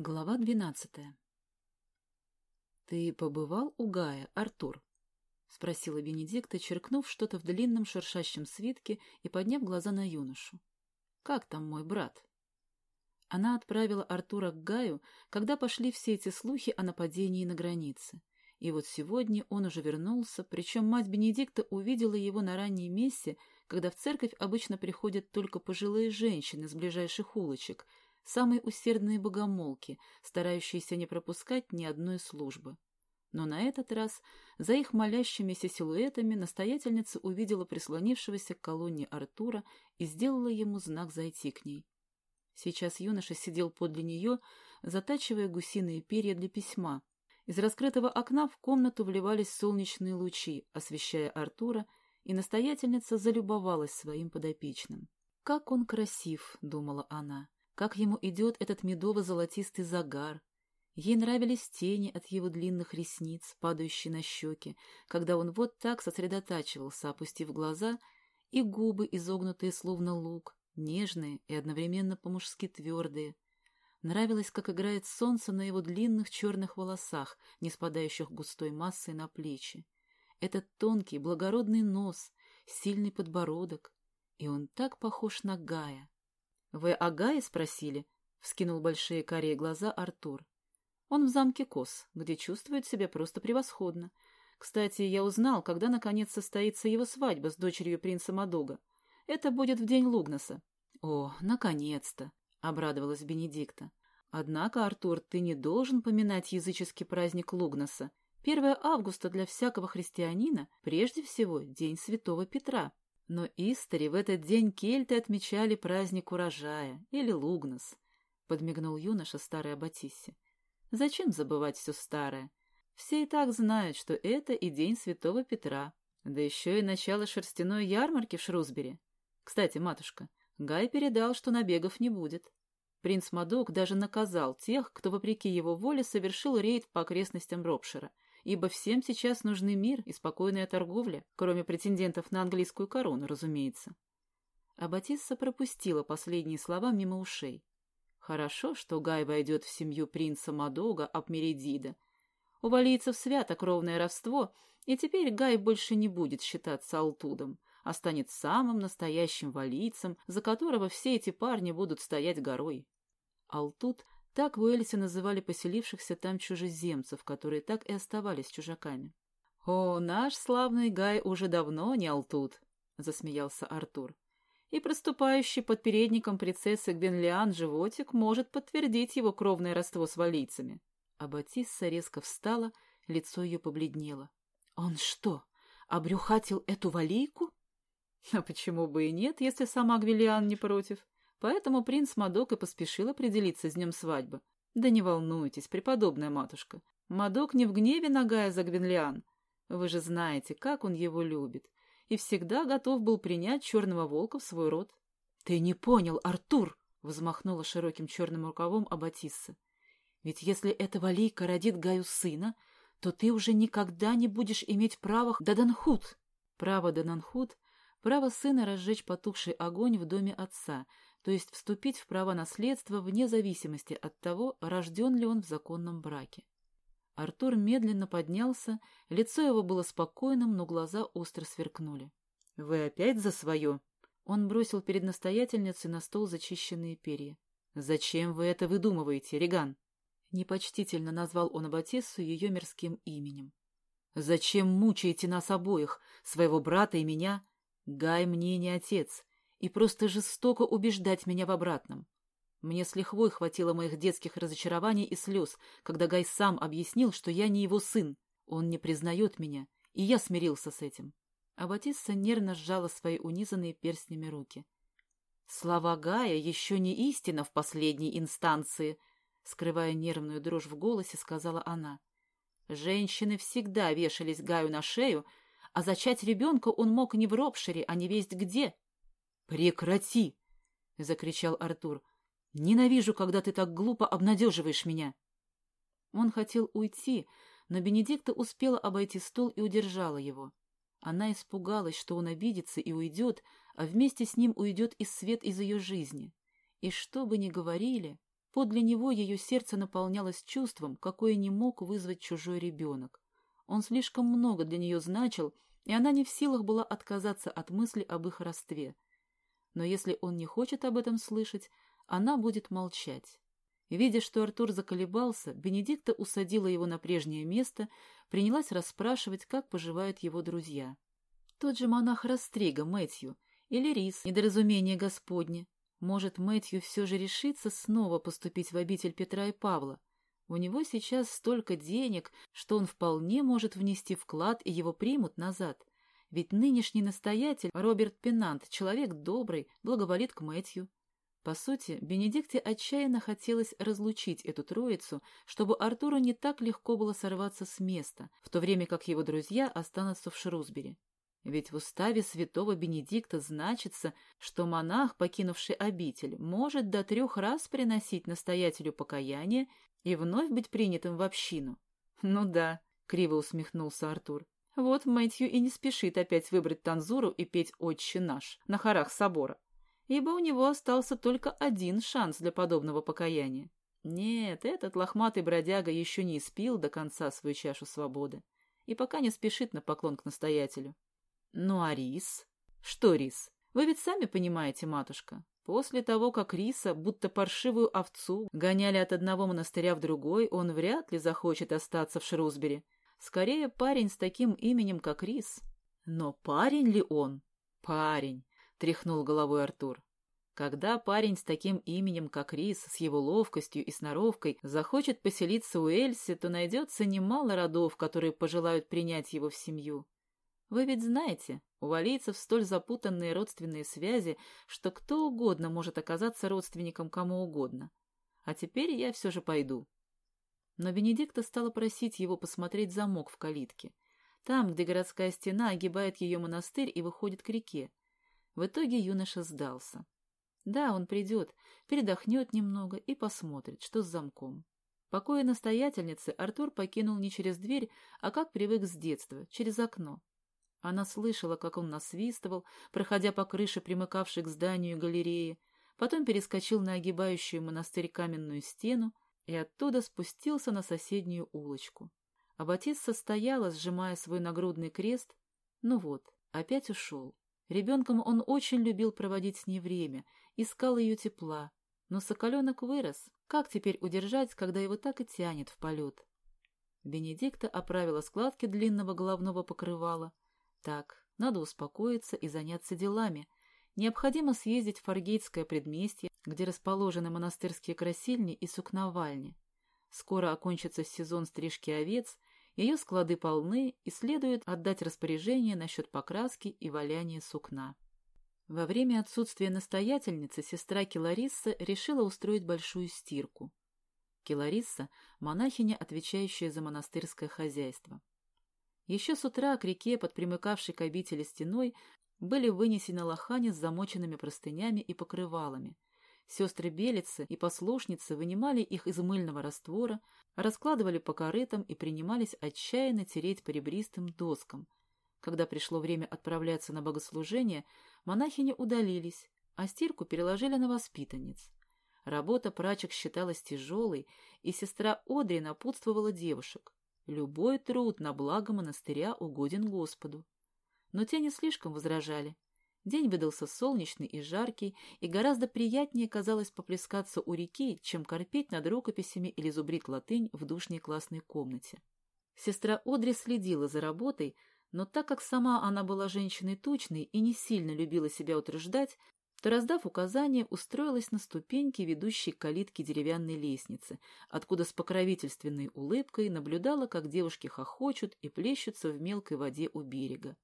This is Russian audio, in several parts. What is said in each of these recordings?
Глава двенадцатая «Ты побывал у Гая, Артур?» — спросила Бенедикта, черкнув что-то в длинном шуршащем свитке и подняв глаза на юношу. «Как там мой брат?» Она отправила Артура к Гаю, когда пошли все эти слухи о нападении на границе. И вот сегодня он уже вернулся, причем мать Бенедикта увидела его на ранней мессе, когда в церковь обычно приходят только пожилые женщины с ближайших улочек — самые усердные богомолки, старающиеся не пропускать ни одной службы. Но на этот раз за их молящимися силуэтами настоятельница увидела прислонившегося к колонне Артура и сделала ему знак зайти к ней. Сейчас юноша сидел подле нее, затачивая гусиные перья для письма. Из раскрытого окна в комнату вливались солнечные лучи, освещая Артура, и настоятельница залюбовалась своим подопечным. «Как он красив!» — думала она. Как ему идет этот медово-золотистый загар. Ей нравились тени от его длинных ресниц, падающие на щеки, когда он вот так сосредотачивался, опустив глаза, и губы, изогнутые словно лук, нежные и одновременно по-мужски твердые. Нравилось, как играет солнце на его длинных черных волосах, не спадающих густой массой на плечи. Этот тонкий, благородный нос, сильный подбородок. И он так похож на Гая. «Вы о Гае спросили?» — вскинул большие карие глаза Артур. «Он в замке Кос, где чувствует себя просто превосходно. Кстати, я узнал, когда наконец состоится его свадьба с дочерью принца Мадога. Это будет в день Лугнаса». «О, наконец-то!» — обрадовалась Бенедикта. «Однако, Артур, ты не должен поминать языческий праздник Лугнаса. 1 августа для всякого христианина прежде всего день святого Петра». Но Истори в этот день кельты отмечали праздник урожая, или Лугнас, — подмигнул юноша старой Аббатиссе. Зачем забывать все старое? Все и так знают, что это и день Святого Петра, да еще и начало шерстяной ярмарки в Шрусбери. Кстати, матушка, Гай передал, что набегов не будет. Принц Мадок даже наказал тех, кто, вопреки его воле, совершил рейд по окрестностям Ропшира — ибо всем сейчас нужны мир и спокойная торговля, кроме претендентов на английскую корону, разумеется. А Батисса пропустила последние слова мимо ушей. Хорошо, что Гай войдет в семью принца Мадога Апмеридида. У валийцев свято кровное родство, и теперь Гай больше не будет считаться алтудом, а станет самым настоящим валийцем, за которого все эти парни будут стоять горой. Алтуд — так в Уэльсе называли поселившихся там чужеземцев, которые так и оставались чужаками. «О, наш славный Гай уже давно не алтут», — засмеялся Артур. «И проступающий под передником принцессы Гвенлиан животик может подтвердить его кровное родство с валийцами». А Батисса резко встала, лицо ее побледнело. «Он что, обрюхатил эту валийку?» «А почему бы и нет, если сама Гвелиан не против?» Поэтому принц Мадок и поспешил определиться с днем свадьбы. Да не волнуйтесь, преподобная матушка. Мадок не в гневе нагая за Гвенлиан. Вы же знаете, как он его любит. И всегда готов был принять черного волка в свой род. — Ты не понял, Артур! — взмахнула широким черным рукавом Аббатисса. — Ведь если эта валийка родит Гаю сына, то ты уже никогда не будешь иметь права Даданхут. Право Даданхут — право сына разжечь потухший огонь в доме отца — то есть вступить в право наследства вне зависимости от того, рожден ли он в законном браке. Артур медленно поднялся, лицо его было спокойным, но глаза остро сверкнули. — Вы опять за свое? Он бросил перед настоятельницей на стол зачищенные перья. — Зачем вы это выдумываете, Реган? Непочтительно назвал он Аббатиссу ее мирским именем. — Зачем мучаете нас обоих, своего брата и меня? Гай мне не отец, и просто жестоко убеждать меня в обратном. Мне с лихвой хватило моих детских разочарований и слез, когда Гай сам объяснил, что я не его сын. Он не признает меня, и я смирился с этим. А Батисса нервно сжала свои унизанные перстнями руки. Слова Гая еще не истина в последней инстанции, скрывая нервную дрожь в голосе, сказала она. Женщины всегда вешались Гаю на шею, а зачать ребенка он мог не в Ропшире, а не весть где. «Прекрати!» — закричал Артур. «Ненавижу, когда ты так глупо обнадеживаешь меня!» Он хотел уйти, но Бенедикта успела обойти стол и удержала его. Она испугалась, что он обидится и уйдет, а вместе с ним уйдет и свет из ее жизни. И что бы ни говорили, подле него ее сердце наполнялось чувством, какое не мог вызвать чужой ребенок. Он слишком много для нее значил, и она не в силах была отказаться от мысли об их родстве. Но если он не хочет об этом слышать, она будет молчать. Видя, что Артур заколебался, Бенедикта усадила его на прежнее место, принялась расспрашивать, как поживают его друзья. Тот же монах Растрига, Мэтью, или Рис, недоразумение Господне. Может, Мэтью все же решится снова поступить в обитель Петра и Павла. У него сейчас столько денег, что он вполне может внести вклад, и его примут назад. Ведь нынешний настоятель, Роберт Пенант, человек добрый, благоволит к Мэтью. По сути, Бенедикте отчаянно хотелось разлучить эту троицу, чтобы Артуру не так легко было сорваться с места, в то время как его друзья останутся в Шрусбери. Ведь в уставе святого Бенедикта значится, что монах, покинувший обитель, может до трех раз приносить настоятелю покаяние и вновь быть принятым в общину. «Ну да», — криво усмехнулся Артур. «Вот Мэтью и не спешит опять выбрать танзуру и петь «Отче наш» на хорах собора ибо у него остался только один шанс для подобного покаяния. Нет, этот лохматый бродяга еще не испил до конца свою чашу свободы и пока не спешит на поклон к настоятелю. Ну а рис? Что рис? Вы ведь сами понимаете, матушка. После того, как риса, будто паршивую овцу, гоняли от одного монастыря в другой, он вряд ли захочет остаться в Шрусбери. Скорее, парень с таким именем, как Рис. Но парень ли он? Парень. — тряхнул головой Артур. Когда парень с таким именем, как Рис, с его ловкостью и сноровкой, захочет поселиться у Эльси, то найдется немало родов, которые пожелают принять его в семью. Вы ведь знаете, у валийцев столь запутанные родственные связи, что кто угодно может оказаться родственником кому угодно. А теперь я все же пойду. Но Бенедикта стала просить его посмотреть замок в калитке. Там, где городская стена огибает ее монастырь и выходит к реке. В итоге юноша сдался. Да, он придет, передохнет немного и посмотрит, что с замком. Покои настоятельницы Артур покинул не через дверь, а как привык с детства, через окно. Она слышала, как он насвистывал, проходя по крыше, примыкавшей к зданию галереи, потом перескочил на огибающую монастырь каменную стену и оттуда спустился на соседнюю улочку. А Батисса стояла, сжимая свой нагрудный крест. Ну вот, опять ушел. Ребенком он очень любил проводить с ней время, искал ее тепла. Но соколенок вырос. Как теперь удержать, когда его так и тянет в полет? Бенедикта оправила складки длинного головного покрывала. Так, надо успокоиться и заняться делами. Необходимо съездить в Фаргейтское предместье, где расположены монастырские красильни и сукновальни. Скоро окончится сезон стрижки овец, ее склады полны, и следует отдать распоряжение насчет покраски и валяния сукна. Во время отсутствия настоятельницы сестра Келарисса решила устроить большую стирку. Келарисса – монахиня, отвечающая за монастырское хозяйство. Еще с утра к реке, под примыкавшей к обители стеной, были вынесены лохани с замоченными простынями и покрывалами – Сестры Белицы и послушницы вынимали их из мыльного раствора, раскладывали по корытам и принимались отчаянно тереть по ребристым доскам. Когда пришло время отправляться на богослужение, монахини удалились, а стирку переложили на воспитанниц. Работа прачек считалась тяжелой, и сестра Одри напутствовала девушек. Любой труд на благо монастыря угоден Господу. Но те не слишком возражали. День выдался солнечный и жаркий, и гораздо приятнее казалось поплескаться у реки, чем корпеть над рукописями или зубрить латынь в душной классной комнате. Сестра Одри следила за работой, но так как сама она была женщиной тучной и не сильно любила себя утруждать, то, раздав указания, устроилась на ступеньке, ведущей к калитке деревянной лестницы, откуда с покровительственной улыбкой наблюдала, как девушки хохочут и плещутся в мелкой воде у берега.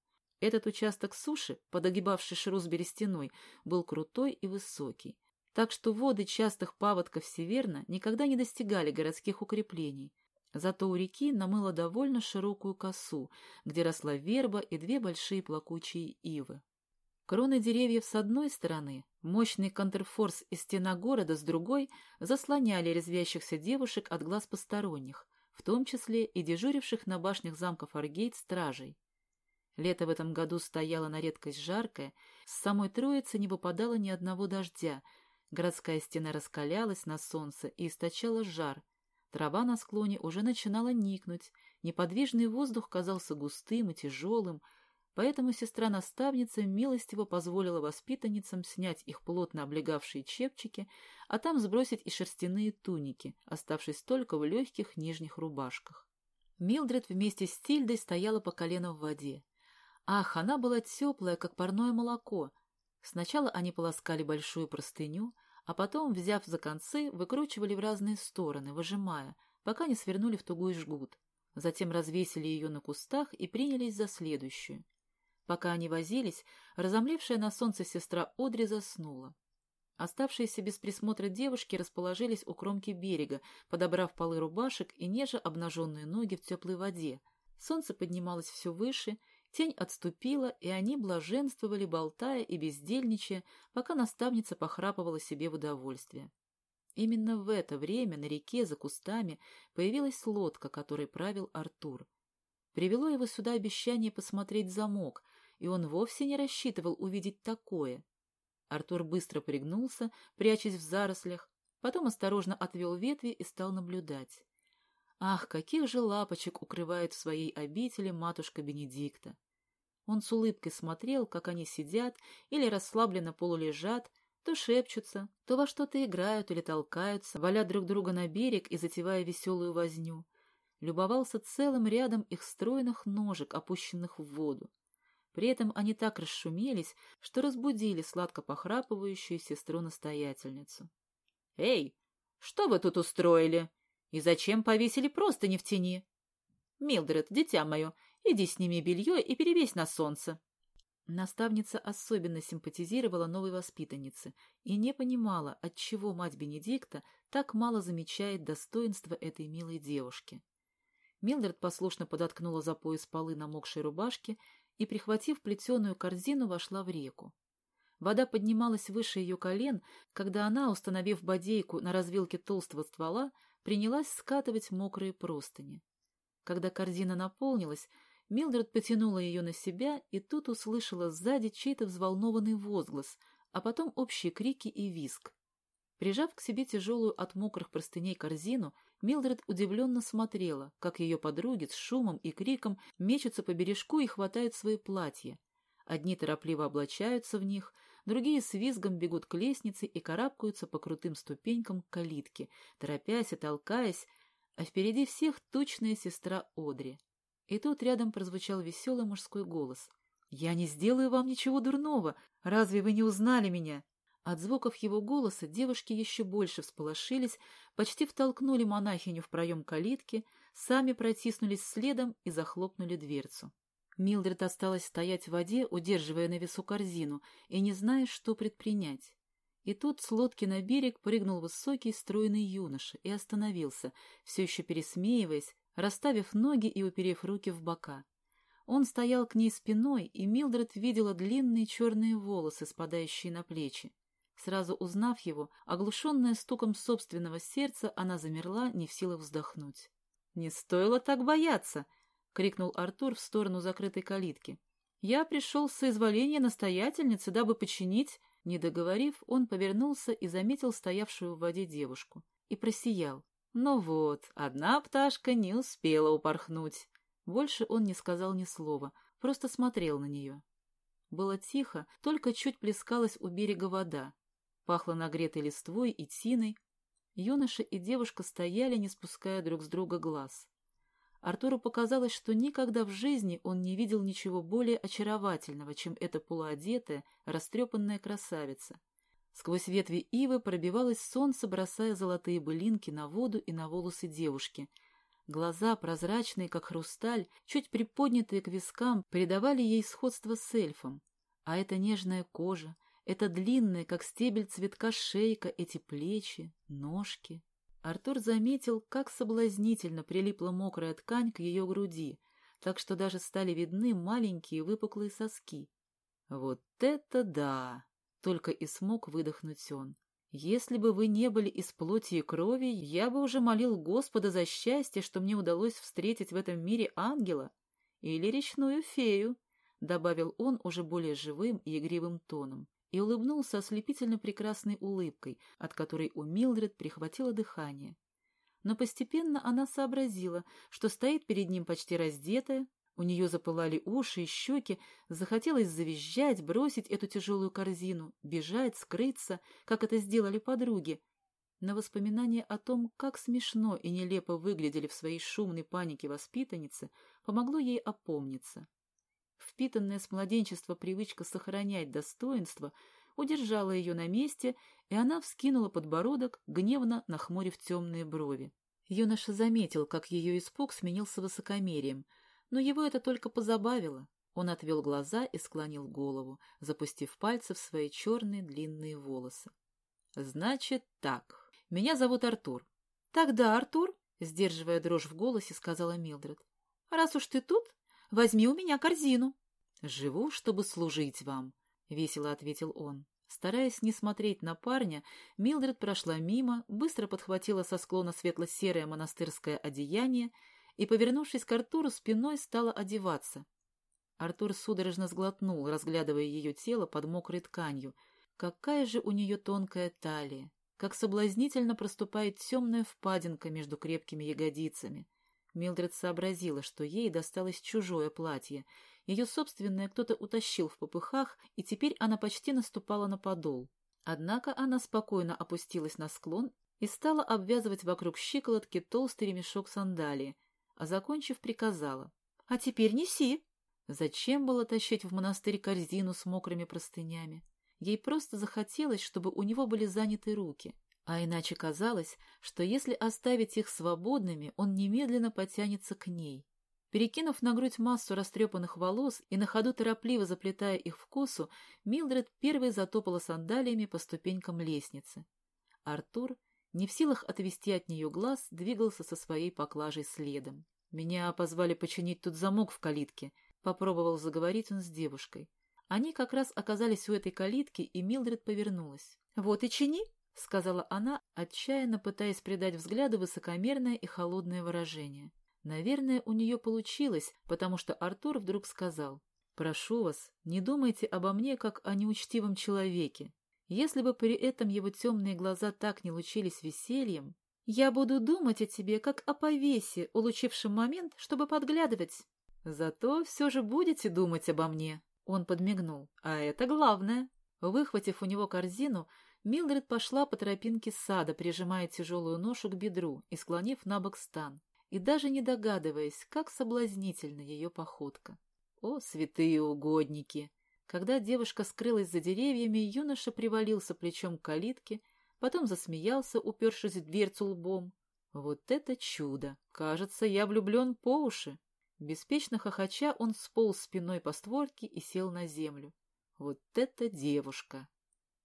Этот участок суши, подогибавший Шрусбери стеной, был крутой и высокий, так что воды частых паводков северно никогда не достигали городских укреплений. Зато у реки намыло довольно широкую косу, где росла верба и две большие плакучие ивы. Кроны деревьев с одной стороны, мощный контрфорс и стена города с другой заслоняли резвящихся девушек от глаз посторонних, в том числе и дежуривших на башнях замков Аргейт стражей. Лето в этом году стояло на редкость жаркое, с самой Троицы не выпадало ни одного дождя, Городская стена раскалялась на солнце и источала жар. Трава на склоне уже начинала никнуть, неподвижный воздух казался густым и тяжелым, поэтому сестра-наставница милостиво позволила воспитанницам снять их плотно облегавшие чепчики, а там сбросить и шерстяные туники, оставшись только в легких нижних рубашках. Милдред вместе с Тильдой стояла по колено в воде. Ах, она была теплая, как парное молоко. Сначала они полоскали большую простыню, а потом, взяв за концы, выкручивали в разные стороны, выжимая, пока не свернули в тугой жгут. Затем развесили ее на кустах и принялись за следующую. Пока они возились, разомлевшая на солнце сестра Одри заснула. Оставшиеся без присмотра девушки расположились у кромки берега, подобрав полы рубашек и неже обнаженные ноги в теплой воде. Солнце поднималось все выше, тень отступила, и они блаженствовали, болтая и бездельничая, пока наставница похрапывала себе в удовольствие. Именно в это время на реке за кустами появилась лодка, которой правил Артур. Привело его сюда обещание посмотреть замок, и он вовсе не рассчитывал увидеть такое. Артур быстро пригнулся, прячась в зарослях, потом осторожно отвел ветви и стал наблюдать. Ах, каких же лапочек укрывает в своей обители матушка Бенедикта! Он с улыбкой смотрел, как они сидят или расслабленно полулежат, то шепчутся, то во что-то играют или толкаются, валя друг друга на берег и затевая веселую возню. Любовался целым рядом их стройных ножек, опущенных в воду. При этом они так расшумелись, что разбудили сладко похрапывающую сестру-настоятельницу. — Эй, что вы тут устроили? И зачем повесили просто не в тени? — Милдред, дитя мое, иди сними белье и перевесь на солнце. Наставница особенно симпатизировала новой воспитаннице и не понимала, отчего мать Бенедикта так мало замечает достоинства этой милой девушки. Милдред послушно подоткнула за пояс полы намокшей рубашки и, прихватив плетеную корзину, вошла в реку. Вода поднималась выше ее колен, когда она, установив бодейку на развилке толстого ствола, принялась скатывать мокрые простыни. Когда корзина наполнилась, Милдред потянула ее на себя и тут услышала сзади чей-то взволнованный возглас, а потом общие крики и визг. Прижав к себе тяжелую от мокрых простыней корзину, Милдред удивленно смотрела, как ее подруги с шумом и криком мечутся по бережку и хватают свои платья. Одни торопливо облачаются в них, другие с визгом бегут к лестнице и карабкаются по крутым ступенькам к калитке, торопясь и толкаясь, а впереди всех тучная сестра Одри. И тут рядом прозвучал веселый мужской голос. «Я не сделаю вам ничего дурного! Разве вы не узнали меня?» От звуков его голоса девушки еще больше всполошились, почти втолкнули монахиню в проем калитки, сами протиснулись следом и захлопнули дверцу. Милдред осталась стоять в воде, удерживая на весу корзину, и не зная, что предпринять. И тут с лодки на берег прыгнул высокий стройный юноша и остановился, все еще пересмеиваясь, расставив ноги и уперев руки в бока. Он стоял к ней спиной, и Милдред видела длинные черные волосы, спадающие на плечи. Сразу узнав его, оглушенная стуком собственного сердца, она замерла, не в силах вздохнуть. — Не стоило так бояться! — крикнул Артур в сторону закрытой калитки. — Я пришел с соизволения настоятельницы, дабы починить... Не договорив, он повернулся и заметил стоявшую в воде девушку. И просиял. Ну вот, одна пташка не успела упорхнуть. Больше он не сказал ни слова, просто смотрел на нее. Было тихо, только чуть плескалась у берега вода. Пахло нагретой листвой и тиной. Юноша и девушка стояли, не спуская друг с друга глаз. Артуру показалось, что никогда в жизни он не видел ничего более очаровательного, чем эта полуодетая, растрепанная красавица. Сквозь ветви ивы пробивалось солнце, бросая золотые былинки на воду и на волосы девушки. Глаза, прозрачные, как хрусталь, чуть приподнятые к вискам, придавали ей сходство с эльфом. А эта нежная кожа, это длинная, как стебель цветка шейка, эти плечи, ножки. Артур заметил, как соблазнительно прилипла мокрая ткань к ее груди, так что даже стали видны маленькие выпуклые соски. «Вот это да!» — только и смог выдохнуть он. «Если бы вы не были из плоти и крови, я бы уже молил Господа за счастье, что мне удалось встретить в этом мире ангела или речную фею», — добавил он уже более живым и игривым тоном. И улыбнулся ослепительно прекрасной улыбкой, от которой у Милдред прихватило дыхание. Но постепенно она сообразила, что стоит перед ним почти раздетая, у нее запылали уши и щеки, захотелось завизжать, бросить эту тяжелую корзину, бежать, скрыться, как это сделали подруги. На воспоминание о том, как смешно и нелепо выглядели в своей шумной панике воспитанницы, помогло ей опомниться. Впитанная с младенчества привычка сохранять достоинство удержала ее на месте, и она вскинула подбородок, гневно нахмурив темные брови. Юноша заметил, как ее испуг сменился высокомерием — но его это только позабавило. Он отвел глаза и склонил голову, запустив пальцы в свои черные длинные волосы. «Значит так. Меня зовут Артур». «Тогда, Артур», — сдерживая дрожь в голосе, сказала Милдред, «раз уж ты тут, возьми у меня корзину». «Живу, чтобы служить вам», — весело ответил он. Стараясь не смотреть на парня, Милдред прошла мимо, быстро подхватила со склона светло-серое монастырское одеяние и, повернувшись к Артуру, спиной стала одеваться. Артур судорожно сглотнул, разглядывая ее тело под мокрой тканью. Какая же у нее тонкая талия! Как соблазнительно проступает темная впадинка между крепкими ягодицами. Милдред сообразила, что ей досталось чужое платье. Ее собственное кто-то утащил в попыхах, и теперь она почти наступала на подол. Однако она спокойно опустилась на склон и стала обвязывать вокруг щиколотки толстый ремешок сандалии, а, закончив, приказала. — А теперь неси. Зачем было тащить в монастырь корзину с мокрыми простынями? Ей просто захотелось, чтобы у него были заняты руки. А иначе казалось, что если оставить их свободными, он немедленно потянется к ней. Перекинув на грудь массу растрепанных волос и на ходу торопливо заплетая их в косу, Милдред первой затопала сандалиями по ступенькам лестницы. Артур, не в силах отвести от нее глаз, двигался со своей поклажей следом. «Меня позвали починить тут замок в калитке», — попробовал заговорить он с девушкой. Они как раз оказались у этой калитки, и Милдред повернулась. «Вот и чини», — сказала она, отчаянно пытаясь придать взгляду высокомерное и холодное выражение. Наверное, у нее получилось, потому что Артур вдруг сказал, «Прошу вас, не думайте обо мне, как о неучтивом человеке. Если бы при этом его темные глаза так не лучились весельем, я буду думать о тебе, как о повесе, улучившем момент, чтобы подглядывать. Зато все же будете думать обо мне. Он подмигнул. А это главное. Выхватив у него корзину, Милдред пошла по тропинке сада, прижимая тяжелую ношу к бедру и склонив на бок стан, и даже не догадываясь, как соблазнительна ее походка. О, святые угодники! Когда девушка скрылась за деревьями, юноша привалился плечом к калитке, потом засмеялся, упершись в дверцу лбом. Вот это чудо! Кажется, я влюблен по уши. Беспечно хохоча, он сполз спиной по створке и сел на землю. Вот это девушка!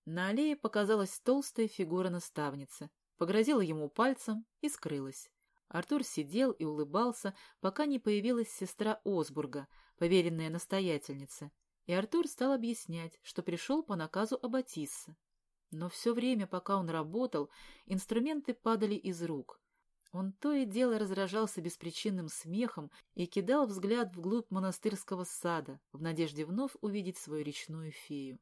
На аллее показалась толстая фигура наставницы, погрозила ему пальцем и скрылась. Артур сидел и улыбался, пока не появилась сестра Осбурга, поверенная настоятельница, и Артур стал объяснять, что пришел по наказу Аббатиссы. Но все время, пока он работал, инструменты падали из рук. Он то и дело разражался беспричинным смехом и кидал взгляд вглубь монастырского сада, в надежде вновь увидеть свою речную фею.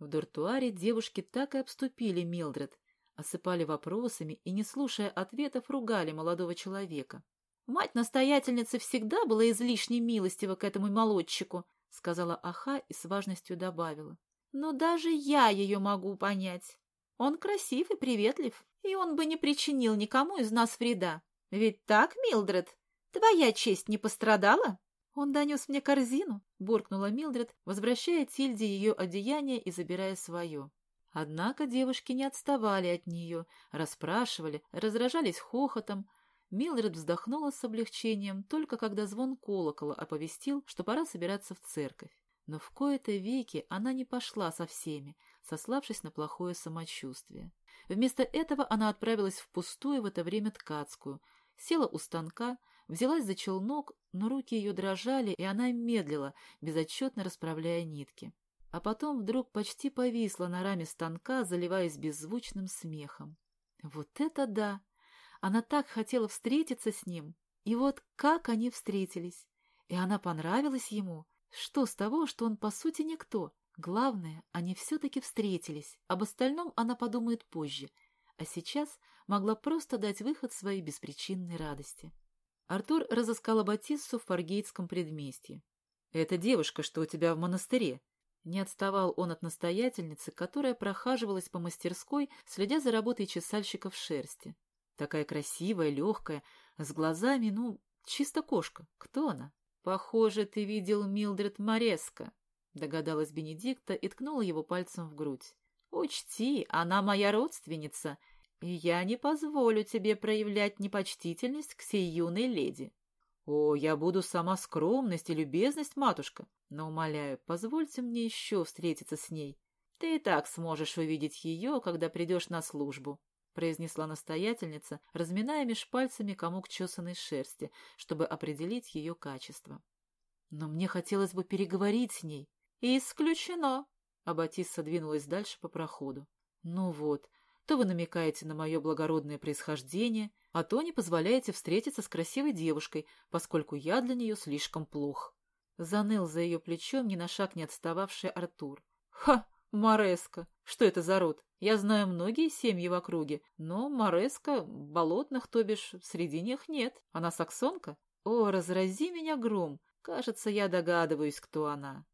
В дуртуаре девушки так и обступили Милдред, осыпали вопросами и, не слушая ответов, ругали молодого человека. Мать-настоятельница всегда была излишне милостива к этому молодчику, — сказала Аха и с важностью добавила. «Но даже я ее могу понять. Он красив и приветлив, и он бы не причинил никому из нас вреда. Ведь так, Милдред? Твоя честь не пострадала?» «Он донес мне корзину», — буркнула Милдред, возвращая Тильде ее одеяние и забирая свое. Однако девушки не отставали от нее, расспрашивали, разражались хохотом, Милдред вздохнула с облегчением, только когда звон колокола оповестил, что пора собираться в церковь. Но в кои-то веки она не пошла со всеми, сославшись на плохое самочувствие. Вместо этого она отправилась в пустую в это время ткацкую, села у станка, взялась за челнок, но руки ее дрожали, и она медлила, безотчетно расправляя нитки. А потом вдруг почти повисла на раме станка, заливаясь беззвучным смехом. «Вот это да!» Она так хотела встретиться с ним. И вот как они встретились. И она понравилась ему. Что с того, что он по сути никто? Главное, они все-таки встретились, об остальном она подумает позже, а сейчас могла просто дать выход своей беспричинной радости. Артур разыскал Аббатиссу в Фаргейтском предместье. «Это девушка, что у тебя в монастыре». Не отставал он от настоятельницы, которая прохаживалась по мастерской, следя за работой чесальщика в шерсти. Такая красивая, легкая, с глазами, ну, чисто кошка. Кто она? «Похоже, ты видел Милдред Мореско», — догадалась Бенедикта и ткнула его пальцем в грудь. «Учти, она моя родственница, я не позволю тебе проявлять непочтительность к сей юной леди». «О, я буду сама скромность и любезность, матушка, но, умоляю, позвольте мне еще встретиться с ней. Ты и так сможешь увидеть ее, когда придешь на службу», — произнесла настоятельница, разминая меж пальцами комок чесанной шерсти, чтобы определить ее качество. «Но мне хотелось бы переговорить с ней». «Исключено!» — Аббатисса двинулась дальше по проходу. «Ну вот, то вы намекаете на мое благородное происхождение, а то не позволяете встретиться с красивой девушкой, поскольку я для нее слишком плох». Заныл за ее плечом ни на шаг не отстававший Артур. «Ха! Мореско! Что это за род? Я знаю многие семьи в округе, но Мореско, болотных, то бишь, среди них нет. Она саксонка? О, разрази меня гром! Кажется, я догадываюсь, кто она».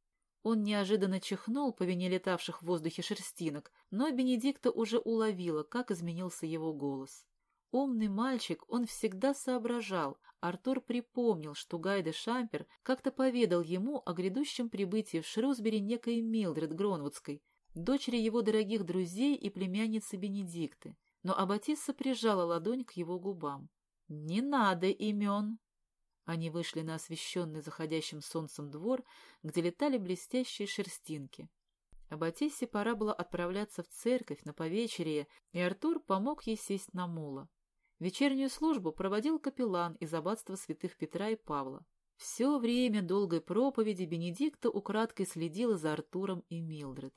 Он неожиданно чихнул по вине летавших в воздухе шерстинок, но Бенедикта уже уловила, как изменился его голос. Умный мальчик, он всегда соображал. Артур припомнил, что Гайде Шампер как-то поведал ему о грядущем прибытии в Шрусбери некой Милдред Гронвудской, дочери его дорогих друзей и племянницы Бенедикты. Но Аббатисса прижала ладонь к его губам. «Не надо имен!» Они вышли на освещенный заходящим солнцем двор, где летали блестящие шерстинки. Аббатиссе пора было отправляться в церковь на повечерие, и Артур помог ей сесть на мула. Вечернюю службу проводил капеллан из аббатства святых Петра и Павла. Все время долгой проповеди Бенедикта украдкой следила за Артуром и Милдред.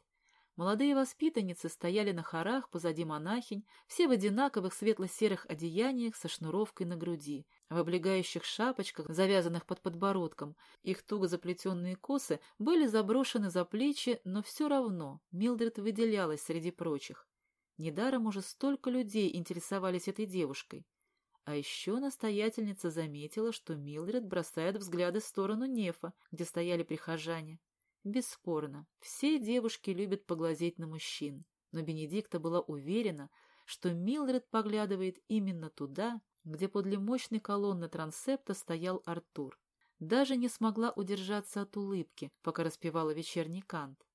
Молодые воспитанницы стояли на хорах позади монахинь, все в одинаковых светло-серых одеяниях со шнуровкой на груди, в облегающих шапочках, завязанных под подбородком. Их туго заплетенные косы были заброшены за плечи, но все равно Милдред выделялась среди прочих. Недаром уже столько людей интересовались этой девушкой. А еще настоятельница заметила, что Милдред бросает взгляды в сторону Нефа, где стояли прихожане. Бесспорно, все девушки любят поглазеть на мужчин, но Бенедикта была уверена, что Милдред поглядывает именно туда, где подле мощной колонны трансепта стоял Артур. Даже не смогла удержаться от улыбки, пока распевала вечерний кант.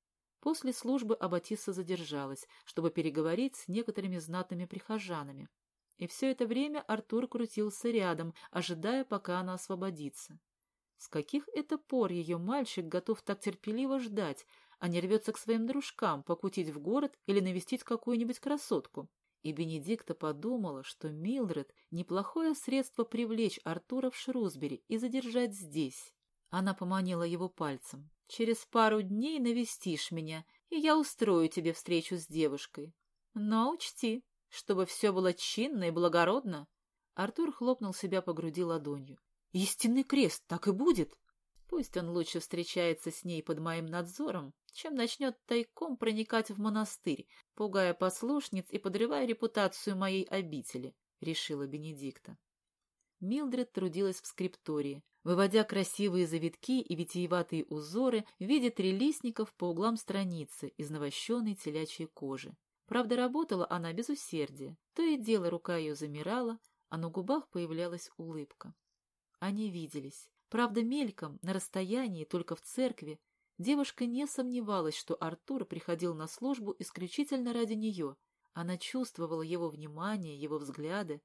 После службы Аббатисса задержалась, чтобы переговорить с некоторыми знатными прихожанами. И все это время Артур крутился рядом, ожидая, пока она освободится. С каких это пор ее мальчик готов так терпеливо ждать, а не рвется к своим дружкам, покутить в город или навестить какую-нибудь красотку? И Бенедикта подумала, что Милдред — неплохое средство привлечь Артура в Шрусбери и задержать здесь. Она поманила его пальцем. «Через пару дней навестишь меня, и я устрою тебе встречу с девушкой. Но учти, чтобы все было чинно и благородно». Артур хлопнул себя по груди ладонью. Истинный крест так и будет. Пусть он лучше встречается с ней под моим надзором, чем начнет тайком проникать в монастырь, пугая послушниц и подрывая репутацию моей обители, — решила Бенедикта. Милдред трудилась в скриптории, выводя красивые завитки и витиеватые узоры в виде трилистников по углам страницы из навощенной телячьей кожи. Правда, работала она без усердия. То и дело рука ее замирала, а на губах появлялась улыбка. Они виделись. Правда, мельком, на расстоянии, только в церкви, девушка не сомневалась, что Артур приходил на службу исключительно ради нее. Она чувствовала его внимание, его взгляды,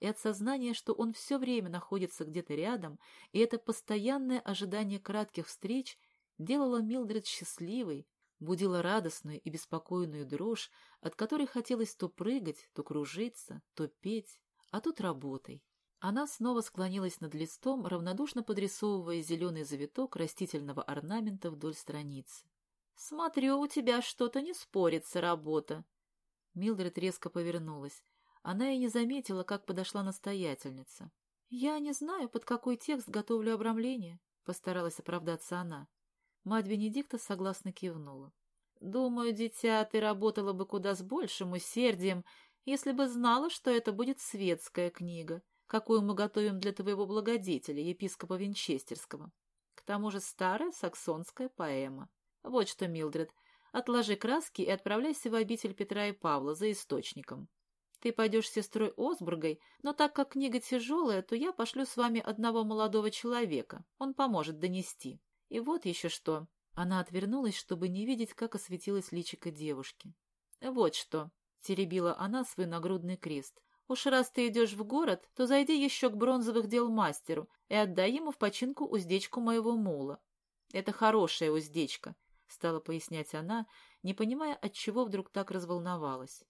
и от сознания, что он все время находится где-то рядом, и это постоянное ожидание кратких встреч делало Милдред счастливой, будило радостную и беспокойную дрожь, от которой хотелось то прыгать, то кружиться, то петь, а тут работой. Она снова склонилась над листом, равнодушно подрисовывая зеленый завиток растительного орнамента вдоль страницы. «Смотрю, у тебя что-то не спорится работа». Милдред резко повернулась. Она и не заметила, как подошла настоятельница. «Я не знаю, под какой текст готовлю обрамление», — постаралась оправдаться она. Мать Бенедикта согласно кивнула. Думаю, дитя, ты работала бы куда с большим усердием, если бы знала, что это будет светская книга, какую мы готовим для твоего благодетеля, епископа Винчестерского. К тому же старая саксонская поэма. Вот что, Милдред, отложи краски и отправляйся в обитель Петра и Павла за источником. Ты пойдешь с сестрой Осбургой, но так как книга тяжелая, то я пошлю с вами одного молодого человека. Он поможет донести. И вот еще что. Она отвернулась, чтобы не видеть, как осветилась личико девушки. Вот что. Теребила она свой нагрудный крест. Уж раз ты идешь в город, то зайди еще к бронзовых дел мастеру и отдай ему в починку уздечку моего мула. Это хорошая уздечка, стала пояснять она, не понимая, от чего вдруг так разволновалась.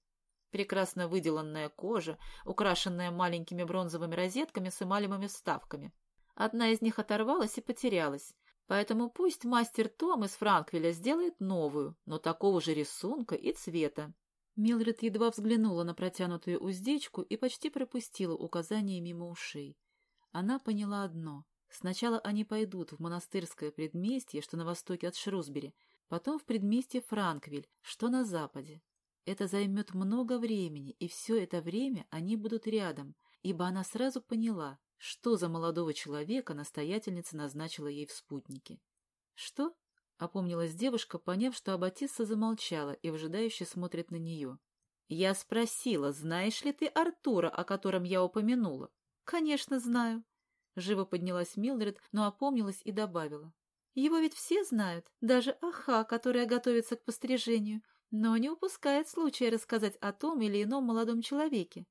Прекрасно выделанная кожа, украшенная маленькими бронзовыми розетками с эмалевыми вставками. Одна из них оторвалась и потерялась, поэтому пусть мастер Том из Франквиля сделает новую, но такого же рисунка и цвета. Милдред едва взглянула на протянутую уздечку и почти пропустила указания мимо ушей. Она поняла одно. Сначала они пойдут в монастырское предместье, что на востоке от Шрусбери, потом в предместье Франквиль, что на западе. Это займет много времени, и все это время они будут рядом, ибо она сразу поняла, что за молодого человека настоятельница назначила ей в спутнике. «Что?» — опомнилась девушка, поняв, что Аббатисса замолчала и выжидающе смотрит на нее. «Я спросила, знаешь ли ты Артура, о котором я упомянула?» «Конечно, знаю». Живо поднялась Милдред, но опомнилась и добавила. «Его ведь все знают, даже Аха, которая готовится к пострижению но не упускает случая рассказать о том или ином молодом человеке.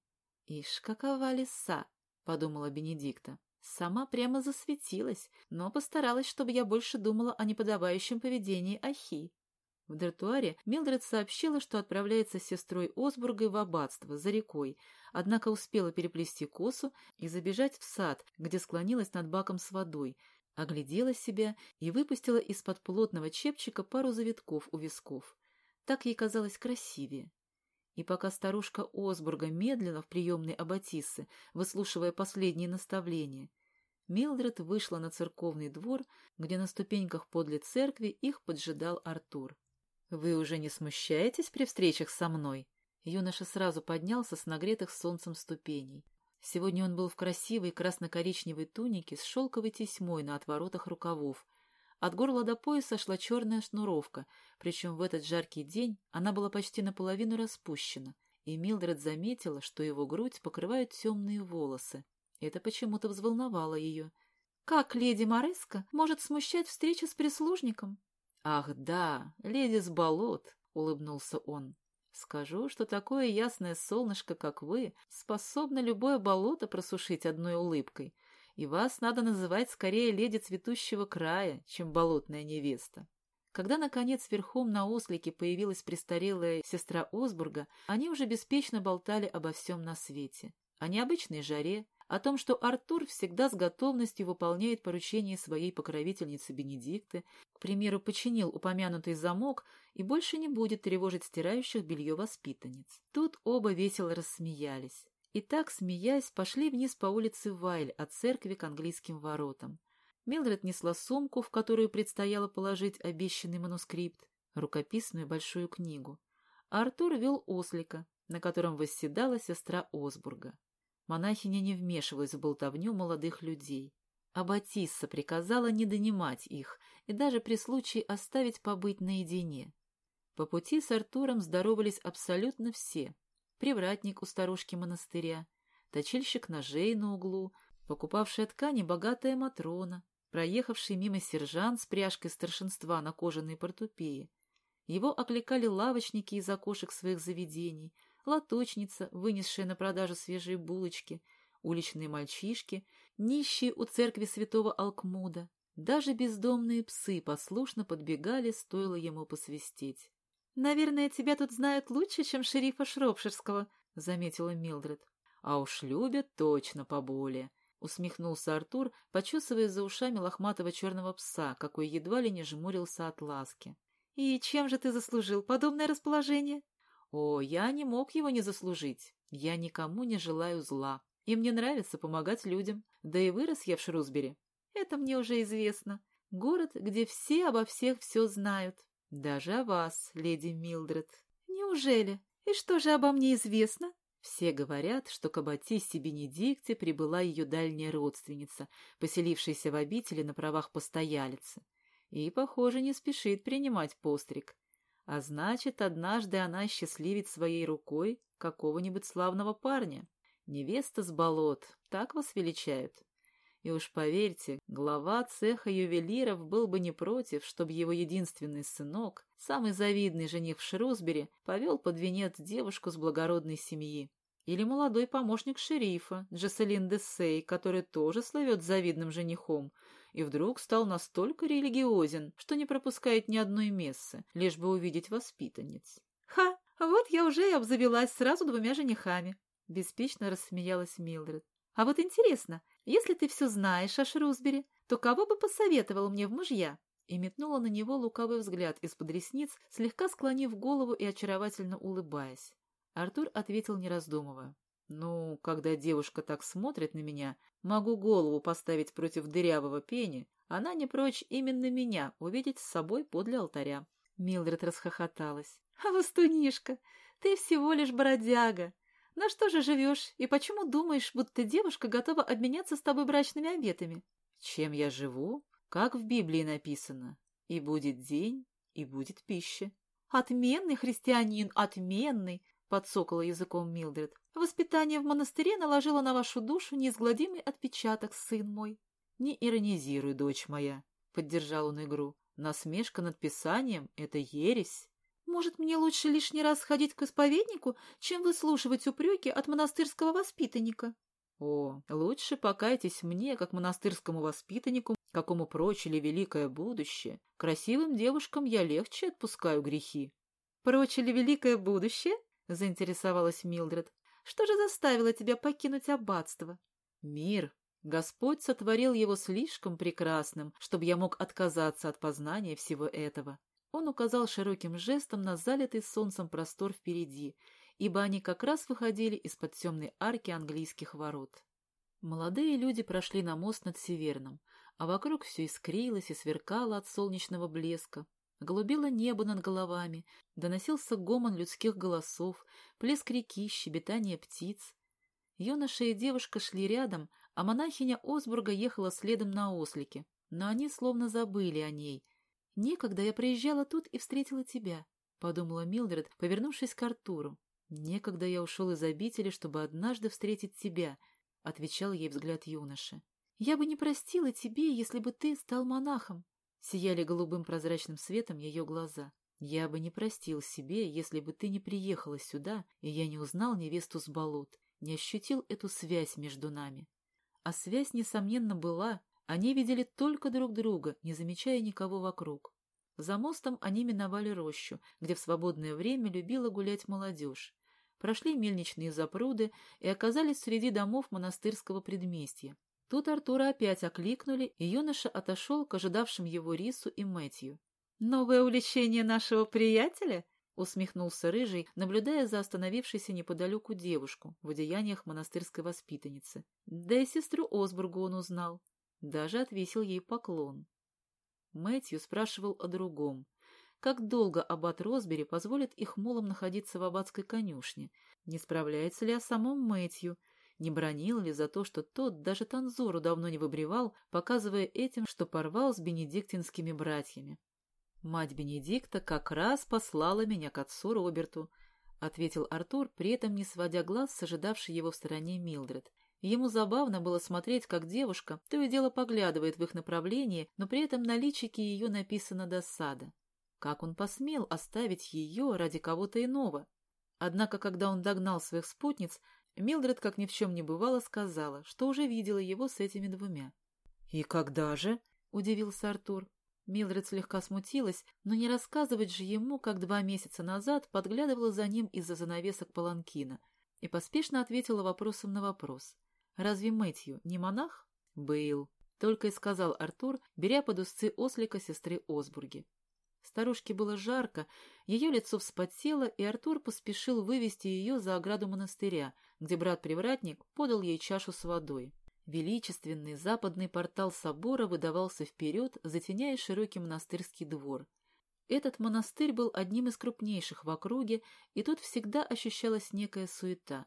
«Ишь, какова лиса!» — подумала Бенедикта. Сама прямо засветилась, но постаралась, чтобы я больше думала о неподобающем поведении Ахи. В дартуаре Милдред сообщила, что отправляется с сестрой Осбургой в аббатство за рекой, однако успела переплести косу и забежать в сад, где склонилась над баком с водой, оглядела себя и выпустила из-под плотного чепчика пару завитков у висков. Так ей казалось красивее. И пока старушка Осбурга медленно в приемной Аббатисы, выслушивая последние наставления, Милдред вышла на церковный двор, где на ступеньках подле церкви их поджидал Артур. «Вы уже не смущаетесь при встречах со мной?» Юноша сразу поднялся с нагретых солнцем ступеней. Сегодня он был в красивой красно-коричневой тунике с шелковой тесьмой на отворотах рукавов, от горла до пояса шла черная шнуровка, причем в этот жаркий день она была почти наполовину распущена, и Милдред заметила, что его грудь покрывают темные волосы. Это почему-то взволновало ее. «Как леди Мореска может смущать встреча с прислужником?» «Ах да, леди с болот», — улыбнулся он. «Скажу, что такое ясное солнышко, как вы, способно любое болото просушить одной улыбкой» и вас надо называть скорее леди цветущего края, чем болотная невеста. Когда, наконец, верхом на ослике появилась престарелая сестра Осбурга, они уже беспечно болтали обо всем на свете. О необычной жаре, о том, что Артур всегда с готовностью выполняет поручения своей покровительницы Бенедикты, к примеру, починил упомянутый замок и больше не будет тревожить стирающих белье воспитанниц. Тут оба весело рассмеялись. И так, смеясь, пошли вниз по улице Вайль от церкви к английским воротам. Милдред несла сумку, в которую предстояло положить обещанный манускрипт, рукописную большую книгу. А Артур вел ослика, на котором восседала сестра Осбурга. Монахиня не вмешивалась в болтовню молодых людей. А Батисса приказала не донимать их и даже при случае оставить побыть наедине. По пути с Артуром здоровались абсолютно все, привратник у старушки монастыря, точильщик ножей на углу, покупавшая ткани богатая Матрона, проехавший мимо сержант с пряжкой старшинства на кожаной портупее. Его окликали лавочники из окошек своих заведений, лоточница, вынесшая на продажу свежие булочки, уличные мальчишки, нищие у церкви святого Алкмуда. Даже бездомные псы послушно подбегали, стоило ему посвистеть. «Наверное, тебя тут знают лучше, чем шерифа Шропширского», — заметила Милдред. «А уж любят точно поболее», — усмехнулся Артур, почесывая за ушами лохматого черного пса, какой едва ли не жмурился от ласки. «И чем же ты заслужил подобное расположение?» «О, я не мог его не заслужить. Я никому не желаю зла. И мне нравится помогать людям. Да и вырос я в Шрусбери. Это мне уже известно. Город, где все обо всех все знают. Даже о вас, леди Милдред. Неужели? И что же обо мне известно? Все говорят, что к Аббатиссе Бенедикте прибыла ее дальняя родственница, поселившаяся в обители на правах постоялицы, и, похоже, не спешит принимать постриг. А значит, однажды она счастливит своей рукой какого-нибудь славного парня. Невеста с болот, так вас величают. И уж поверьте, глава цеха ювелиров был бы не против, чтобы его единственный сынок, самый завидный жених в Шрусбери, повел под венец девушку с благородной семьи. Или молодой помощник шерифа, Джесселин Десей, который тоже славет завидным женихом, и вдруг стал настолько религиозен, что не пропускает ни одной мессы, лишь бы увидеть воспитанниц. «Ха! Вот я уже и обзавелась сразу двумя женихами!» Беспечно рассмеялась Милдред. «А вот интересно, если ты все знаешь о Шрусбери, то кого бы посоветовал мне в мужья?» И метнула на него лукавый взгляд из-под ресниц, слегка склонив голову и очаровательно улыбаясь. Артур ответил, не раздумывая. «Ну, когда девушка так смотрит на меня, могу голову поставить против дырявого пени, она не прочь именно меня увидеть с собой подле алтаря». Милдред расхохоталась. «А «Востунишка, ты всего лишь бродяга. На что же живешь и почему думаешь, будто девушка готова обменяться с тобой брачными обетами?» «Чем я живу? Как в Библии написано. И будет день, и будет пища». «Отменный христианин, отменный!» — подсокала языком Милдред. «Воспитание в монастыре наложило на вашу душу неизгладимый отпечаток, сын мой». «Не иронизируй, дочь моя», — поддержал он игру. «Насмешка над писанием — это ересь». «Может, мне лучше лишний раз ходить к исповеднику, чем выслушивать упреки от монастырского воспитанника?» «О, лучше покайтесь мне, как монастырскому воспитаннику, какому прочили великое будущее. Красивым девушкам я легче отпускаю грехи». «Прочили великое будущее?» — заинтересовалась Милдред. «Что же заставило тебя покинуть аббатство?» «Мир. Господь сотворил его слишком прекрасным, чтобы я мог отказаться от познания всего этого». Он указал широким жестом на залитый солнцем простор впереди, ибо они как раз выходили из-под темной арки английских ворот. Молодые люди прошли на мост над Северным, а вокруг все искрилось и сверкало от солнечного блеска, Голубело небо над головами, доносился гомон людских голосов, плеск реки, щебетание птиц. Юноша и девушка шли рядом, а монахиня Осбурга ехала следом на ослике, но они словно забыли о ней. «Некогда я проезжала тут и встретила тебя», — подумала Милдред, повернувшись к Артуру. «Некогда я ушел из обители, чтобы однажды встретить тебя», — отвечал ей взгляд юноши. «Я бы не простила тебе, если бы ты стал монахом», Сияли голубым прозрачным светом ее глаза. «Я бы не простил себе, если бы ты не приехала сюда, и я не узнал невесту с болот, не ощутил эту связь между нами». А связь, несомненно, была. Они видели только друг друга, не замечая никого вокруг. За мостом они миновали рощу, где в свободное время любила гулять молодежь. Прошли мельничные запруды и оказались среди домов монастырского предместья. Тут Артура опять окликнули, и юноша отошел к ожидавшим его Рису и Мэтью. «Новое увлечение нашего приятеля?» — усмехнулся Рыжий, наблюдая за остановившейся неподалеку девушку в одеяниях монастырской воспитанницы. Да и сестру Осбургу он узнал. Даже отвесил ей поклон. Мэтью спрашивал о другом. Как долго аббат Росбери позволит их мулам находиться в аббатской конюшне? Не справляется ли о самом Мэтью? Не бронил ли за то, что тот даже танзору давно не выбривал, показывая этим, что порвал с бенедиктинскими братьями? «Мать Бенедикта как раз послала меня к отцу Роберту», — ответил Артур, при этом не сводя глаз с ожидавшей его в стороне Милдред. Ему забавно было смотреть, как девушка то и дело поглядывает в их направлении, но при этом на личике ее написано «досада». Как он посмел оставить ее ради кого-то иного? Однако, когда он догнал своих спутниц, Милдред, как ни в чем не бывало, сказала, что уже видела его с этими двумя. «И когда же?» — удивился Артур. Милдред слегка смутилась, но не рассказывать же ему, как два месяца назад подглядывала за ним из-за занавесок паланкина, и поспешно ответила вопросом на вопрос. «Разве Мэтью не монах?» «Был», — только и сказал Артур, беря под узцы ослика сестры Осбурги. Старушке было жарко, ее лицо вспотело, и Артур поспешил вывести ее за ограду монастыря, где брат-привратник подал ей чашу с водой. Величественный западный портал собора выдавался вперед, затеняя широкий монастырский двор. Этот монастырь был одним из крупнейших в округе, и тут всегда ощущалась некая суета.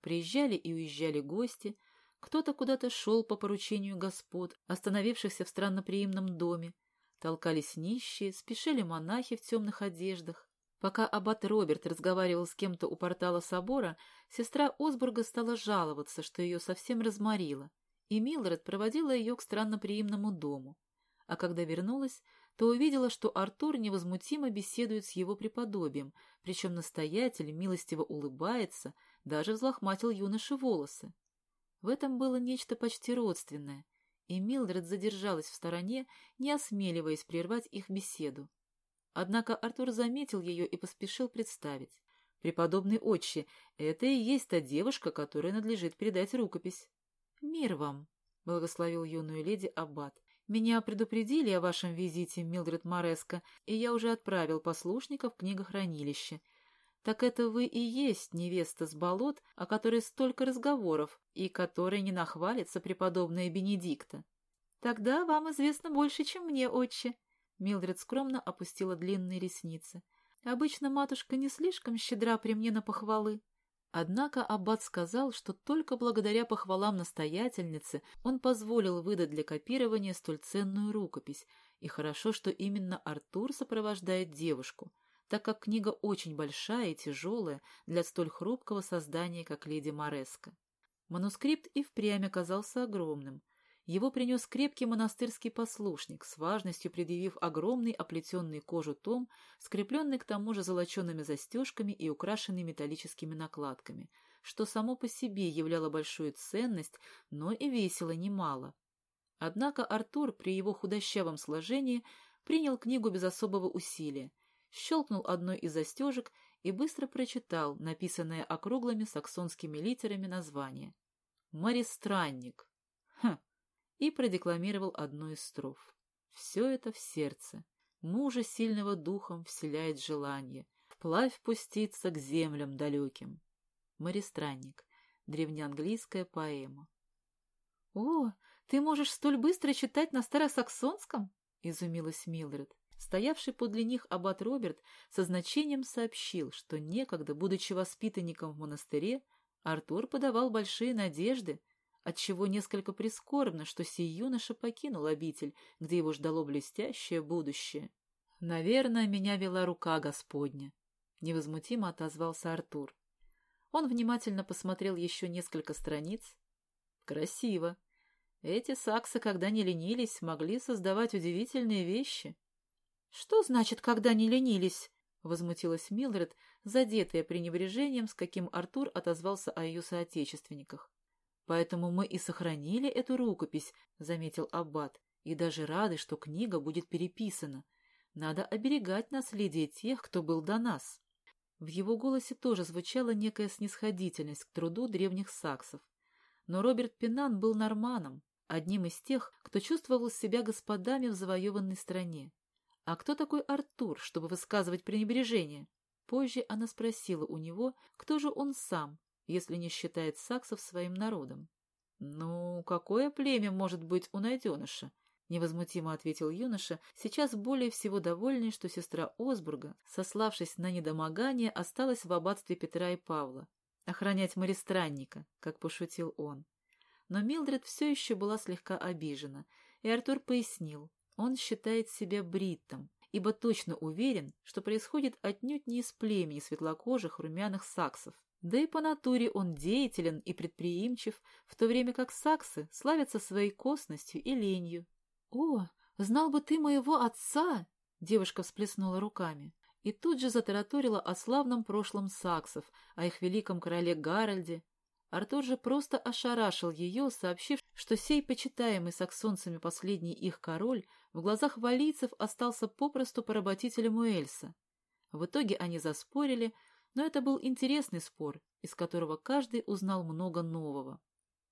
Приезжали и уезжали гости, кто-то куда-то шел по поручению господ, остановившихся в странноприимном доме, толкались нищие, спешили монахи в темных одеждах. Пока аббат Роберт разговаривал с кем-то у портала собора, сестра Осбурга стала жаловаться, что ее совсем разморило, и Милред проводила ее к странноприимному дому. А когда вернулась, то увидела, что Артур невозмутимо беседует с его преподобием, причем настоятель милостиво улыбается, даже взлохматил юноше волосы. В этом было нечто почти родственное, и Милдред задержалась в стороне, не осмеливаясь прервать их беседу. Однако Артур заметил ее и поспешил представить. «Преподобный отче, это и есть та девушка, которой надлежит передать рукопись». «Мир вам», — благословил юную леди Аббат. «Меня предупредили о вашем визите, Милдред Мореско, и я уже отправил послушников в книгохранилище. Так это вы и есть невеста с болот, о которой столько разговоров, и которой не нахвалится преподобная Бенедикта. Тогда вам известно больше, чем мне, отче. Милдред скромно опустила длинные ресницы. Обычно матушка не слишком щедра при мне на похвалы. Однако аббат сказал, что только благодаря похвалам настоятельницы он позволил выдать для копирования столь ценную рукопись, и хорошо, что именно Артур сопровождает девушку — так как книга очень большая и тяжелая для столь хрупкого создания, как леди Мореско. Манускрипт и впрямь оказался огромным. Его принес крепкий монастырский послушник, с важностью предъявив огромный оплетенный кожу том, скрепленный к тому же золочеными застежками и украшенный металлическими накладками, что само по себе являло большую ценность, но и весило немало. Однако Артур при его худощавом сложении принял книгу без особого усилия, щелкнул одной из застежек и быстро прочитал написанное округлыми саксонскими литерами название. «Маристранник». Хм. И продекламировал одну из строф. «Все это в сердце. Мужа сильного духом вселяет желание. Вплавь пуститься к землям далеким». Маристранник. Древнеанглийская поэма. «О, ты можешь столь быстро читать на старосаксонском?» — изумилась Милдред. Стоявший подле них аббат Роберт со значением сообщил, что некогда, будучи воспитанником в монастыре, Артур подавал большие надежды, отчего несколько прискорбно, что сей юноша покинул обитель, где его ждало блестящее будущее. «Наверное, меня вела рука Господня», — невозмутимо отозвался Артур. Он внимательно посмотрел еще несколько страниц. «Красиво. Эти саксы, когда не ленились, могли создавать удивительные вещи». «Что значит, когда не ленились?» — возмутилась Милдред, задетая пренебрежением, с каким Артур отозвался о ее соотечественниках. «Поэтому мы и сохранили эту рукопись», — заметил Аббат, «и даже рады, что книга будет переписана. Надо оберегать наследие тех, кто был до нас». В его голосе тоже звучала некая снисходительность к труду древних саксов. Но Роберт Пенан был норманом, одним из тех, кто чувствовал себя господами в завоеванной стране. А кто такой Артур, чтобы высказывать пренебрежение? Позже она спросила у него, кто же он сам, если не считает саксов своим народом. «Ну, какое племя может быть у найденыша?» — невозмутимо ответил юноша, сейчас более всего довольный, что сестра Осбурга, сославшись на недомогание, осталась в аббатстве Петра и Павла. «Охранять мористранника», — как пошутил он. Но Милдред все еще была слегка обижена, и Артур пояснил, он считает себя бриттом, ибо точно уверен, что происходит отнюдь не из племени светлокожих румяных саксов. Да и по натуре он деятелен и предприимчив, в то время как саксы славятся своей косностью и ленью. «О, знал бы ты моего отца!» — девушка всплеснула руками. И тут же затараторила о славном прошлом саксов, о их великом короле Гарольде, Артур же просто ошарашил ее, сообщив, что сей почитаемый саксонцами последний их король в глазах валийцев остался попросту поработителем Уэльса. В итоге они заспорили, но это был интересный спор, из которого каждый узнал много нового.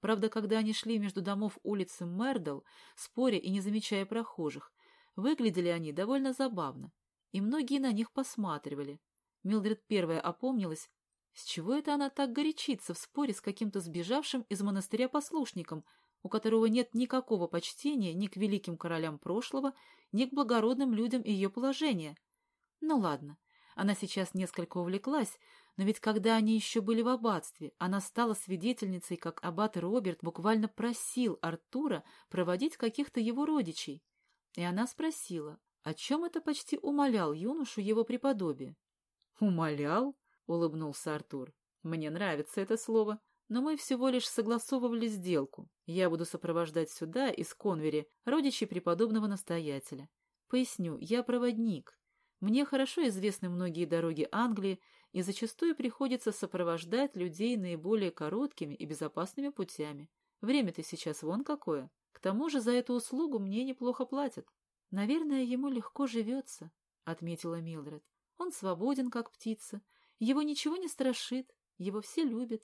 Правда, когда они шли между домов улицы Мердл, споря и не замечая прохожих, выглядели они довольно забавно, и многие на них посматривали. Милдред первая опомнилась с чего это она так горячится в споре с каким-то сбежавшим из монастыря послушником, у которого нет никакого почтения ни к великим королям прошлого, ни к благородным людям ее положения? Ну ладно, она сейчас несколько увлеклась, но ведь когда они еще были в аббатстве, она стала свидетельницей, как аббат Роберт буквально просил Артура проводить каких-то его родичей. И она спросила, о чем это почти умолял юношу его преподобие. «Умолял?» — улыбнулся Артур. «Мне нравится это слово, но мы всего лишь согласовывали сделку. Я буду сопровождать сюда, из Конвери, родичей преподобного настоятеля. Поясню, я проводник. Мне хорошо известны многие дороги Англии, и зачастую приходится сопровождать людей наиболее короткими и безопасными путями. Время-то сейчас вон какое. К тому же за эту услугу мне неплохо платят. Наверное, ему легко живется, — отметила Милдред. Он свободен, как птица. Его ничего не страшит, его все любят.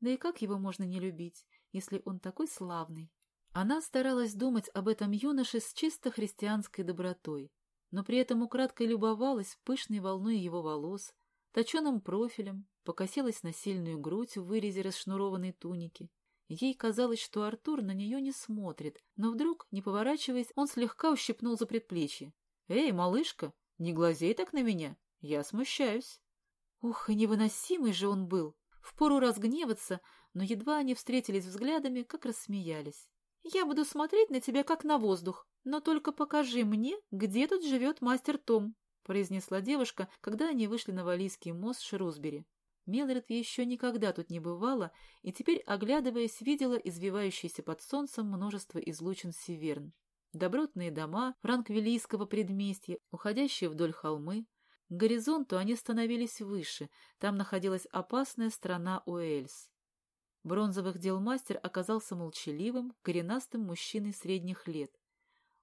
Да и как его можно не любить, если он такой славный? Она старалась думать об этом юноше с чисто христианской добротой, но при этом украдкой любовалась пышной волной его волос, точеным профилем, покосилась на сильную грудь в вырезе расшнурованной туники. Ей казалось, что Артур на нее не смотрит, но вдруг, не поворачиваясь, он слегка ущипнул за предплечье. «Эй, малышка, не глазей так на меня, я смущаюсь». Ух, и невыносимый же он был! Впору разгневаться, но едва они встретились взглядами, как рассмеялись. «Я буду смотреть на тебя, как на воздух», «Но только покажи мне, где тут живет мастер Том», — произнесла девушка, когда они вышли на Валийский мост Шрусбери. Мелред еще никогда тут не бывала, и теперь, оглядываясь, видела извивающиеся под солнцем множество излучин северн. Добротные дома франквилийского предместья, уходящие вдоль холмы. К горизонту они становились выше, там находилась опасная страна Уэльс. Бронзовых дел мастер оказался молчаливым, коренастым мужчиной средних лет.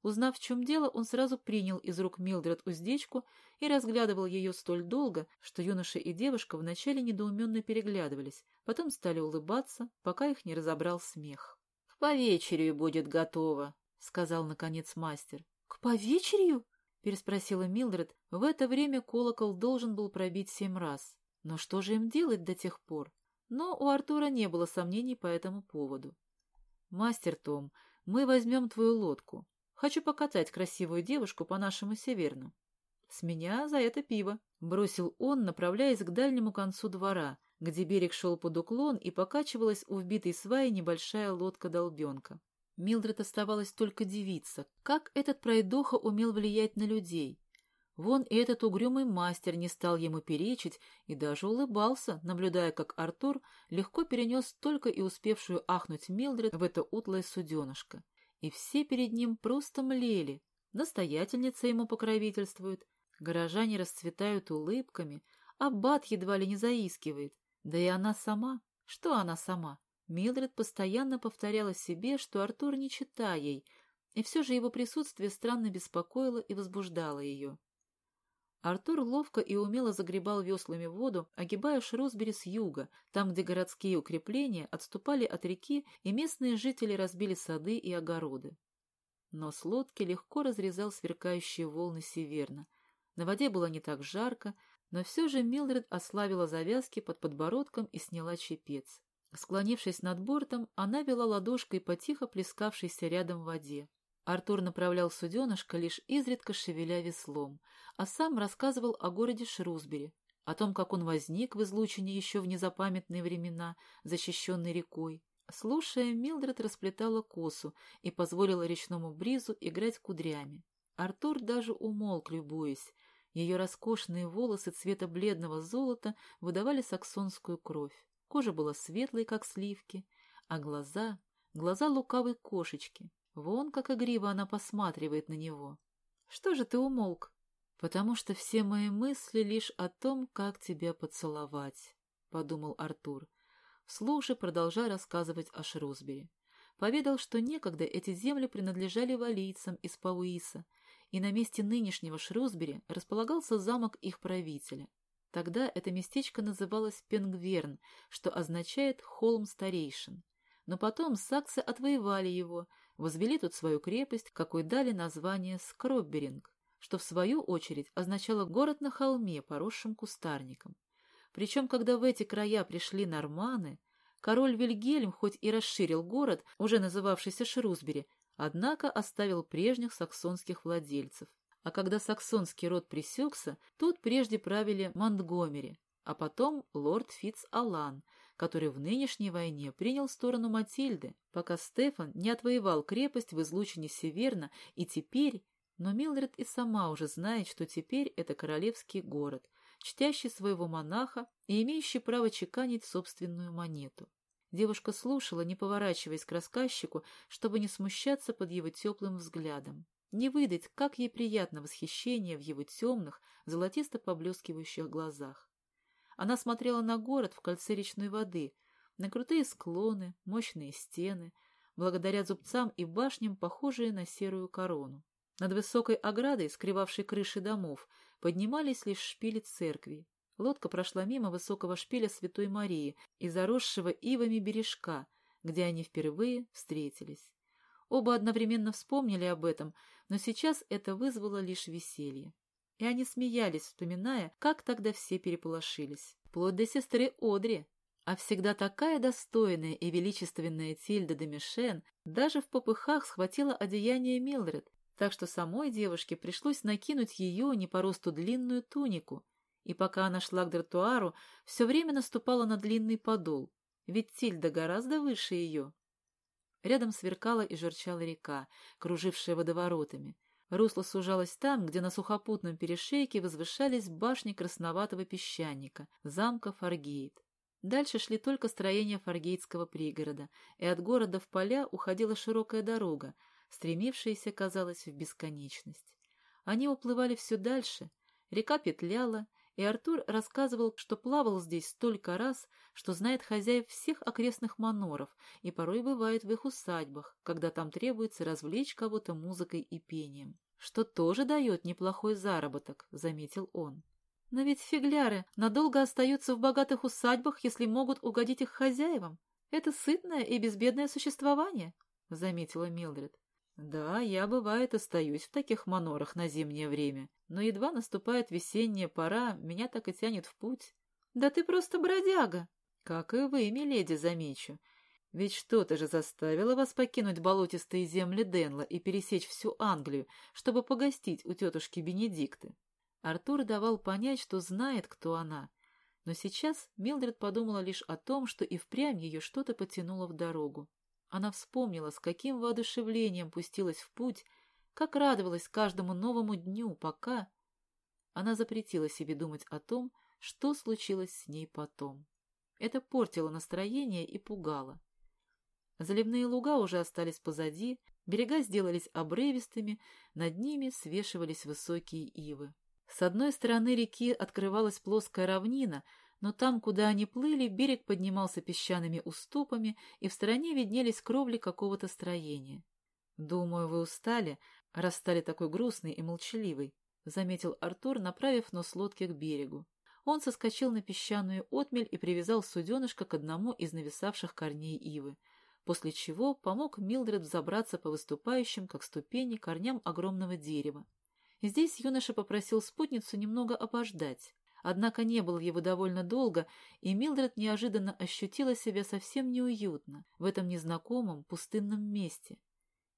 Узнав, в чем дело, он сразу принял из рук Милдред уздечку и разглядывал ее столь долго, что юноша и девушка вначале недоуменно переглядывались, потом стали улыбаться, пока их не разобрал смех. — К повечерию будет готово, — сказал, наконец, мастер. — К повечерию? — переспросила Милдред. В это время колокол должен был пробить семь раз. Но что же им делать до тех пор? Но у Артура не было сомнений по этому поводу. — Мастер Том, мы возьмем твою лодку. Хочу покатать красивую девушку по нашему северну. С меня за это пиво, — бросил он, направляясь к дальнему концу двора, где берег шел под уклон и покачивалась у вбитой сваи небольшая лодка-долбенка. Милдред оставалось только дивиться, как этот пройдоха умел влиять на людей. Вон и этот угрюмый мастер не стал ему перечить и даже улыбался, наблюдая, как Артур легко перенес только и успевшую ахнуть Милдред в это утлое суденышко и все перед ним просто млели. Настоятельница ему покровительствует, горожане расцветают улыбками, аббат едва ли не заискивает. Да и она сама. Что она сама? Милдред постоянно повторяла себе, что Артур не чита ей, и все же его присутствие странно беспокоило и возбуждало ее. Артур ловко и умело загребал веслами воду, огибая Шрусбери с юга, там, где городские укрепления отступали от реки, и местные жители разбили сады и огороды. Но с лодки легко разрезал сверкающие волны северно. На воде было не так жарко, но все же Милдред ослабила завязки под подбородком и сняла чепец. Склонившись над бортом, она вела ладошкой по тихо плескавшейся рядом воде. Артур направлял суденышко, лишь изредка шевеля веслом, а сам рассказывал о городе Шрусбери, о том, как он возник в излучине еще в незапамятные времена, защищенный рекой. Слушая, Милдред расплетала косу и позволила речному бризу играть кудрями. Артур даже умолк, любуясь. Ее роскошные волосы цвета бледного золота выдавали саксонскую кровь. Кожа была светлой, как сливки, а глаза — глаза лукавой кошечки, Вон как игриво она посматривает на него. Что же ты умолк? Потому что все мои мысли лишь о том, как тебя поцеловать, — подумал Артур. Вслух же продолжая рассказывать о Шрусбери. Поведал, что некогда эти земли принадлежали валийцам из Пауиса, и на месте нынешнего Шрусбери располагался замок их правителя. Тогда это местечко называлось Пенгверн, что означает «холм старейшин». Но потом саксы отвоевали его, возвели тут свою крепость, какой дали название Скробберинг, что в свою очередь означало город на холме, поросшим кустарником. Причем, когда в эти края пришли норманы, король Вильгельм хоть и расширил город, уже называвшийся Шрусбери, однако оставил прежних саксонских владельцев. А когда саксонский род пресекся, тут прежде правили Монтгомери, а потом лорд Фитц Алан, который в нынешней войне принял сторону Матильды, пока Стефан не отвоевал крепость в излучине Северна, и теперь... Но Милдред и сама уже знает, что теперь это королевский город, чтящий своего монаха и имеющий право чеканить собственную монету. Девушка слушала, не поворачиваясь к рассказчику, чтобы не смущаться под его теплым взглядом, не выдать, как ей приятно восхищение в его темных, золотисто поблескивающих глазах. Она смотрела на город в кольце речной воды, на крутые склоны, мощные стены, благодаря зубцам и башням, похожие на серую корону. Над высокой оградой, скрывавшей крыши домов, поднимались лишь шпили церкви, Лодка прошла мимо высокого шпиля Святой Марии и заросшего ивами бережка, где они впервые встретились. Оба одновременно вспомнили об этом, но сейчас это вызвало лишь веселье. И они смеялись, вспоминая, как тогда все переполошились. Вплоть до сестры Одри. А всегда такая достойная и величественная Тильда де Мишен даже в попыхах схватила одеяние Милдред, так что самой девушке пришлось накинуть ее не по росту длинную тунику, и пока она шла к тротуару, все время наступала на длинный подол, ведь Тильда гораздо выше ее. Рядом сверкала и журчала река, кружившая водоворотами. Русло сужалось там, где на сухопутном перешейке возвышались башни красноватого песчаника, замка Фаргейт. Дальше шли только строения Фаргейтского пригорода, и от города в поля уходила широкая дорога, стремившаяся, казалось, в бесконечность. Они уплывали все дальше, река петляла, и Артур рассказывал, что плавал здесь столько раз, что знает хозяев всех окрестных маноров и порой бывает в их усадьбах, когда там требуется развлечь кого-то музыкой и пением. Что тоже дает неплохой заработок, заметил он. Но ведь фигляры надолго остаются в богатых усадьбах, если могут угодить их хозяевам. Это сытное и безбедное существование, заметила Милдред. Да, я, бывает, остаюсь в таких манорах на зимнее время, но едва наступает весенняя пора, меня так и тянет в путь. Да ты просто бродяга! Как и вы, миледи, замечу. Ведь что-то же заставило вас покинуть болотистые земли Денла и пересечь всю Англию, чтобы погостить у тетушки Бенедикты. Артур давал понять, что знает, кто она, но сейчас Милдред подумала лишь о том, что и впрямь ее что-то потянуло в дорогу. Она вспомнила, с каким воодушевлением пустилась в путь, как радовалась каждому новому дню, пока... Она запретила себе думать о том, что случилось с ней потом. Это портило настроение и пугало. Заливные луга уже остались позади, берега сделались обрывистыми, над ними свешивались высокие ивы. С одной стороны реки открывалась плоская равнина, но там, куда они плыли, берег поднимался песчаными уступами, и в стороне виднелись кровли какого-то строения. «Думаю, вы устали, раз стали такой грустный и молчаливый», — заметил Артур, направив нос лодки к берегу. Он соскочил на песчаную отмель и привязал суденышко к одному из нависавших корней ивы, после чего помог Милдред взобраться по выступающим, как ступени, корням огромного дерева. Здесь юноша попросил спутницу немного обождать. Однако не было его довольно долго, и Милдред неожиданно ощутила себя совсем неуютно в этом незнакомом пустынном месте.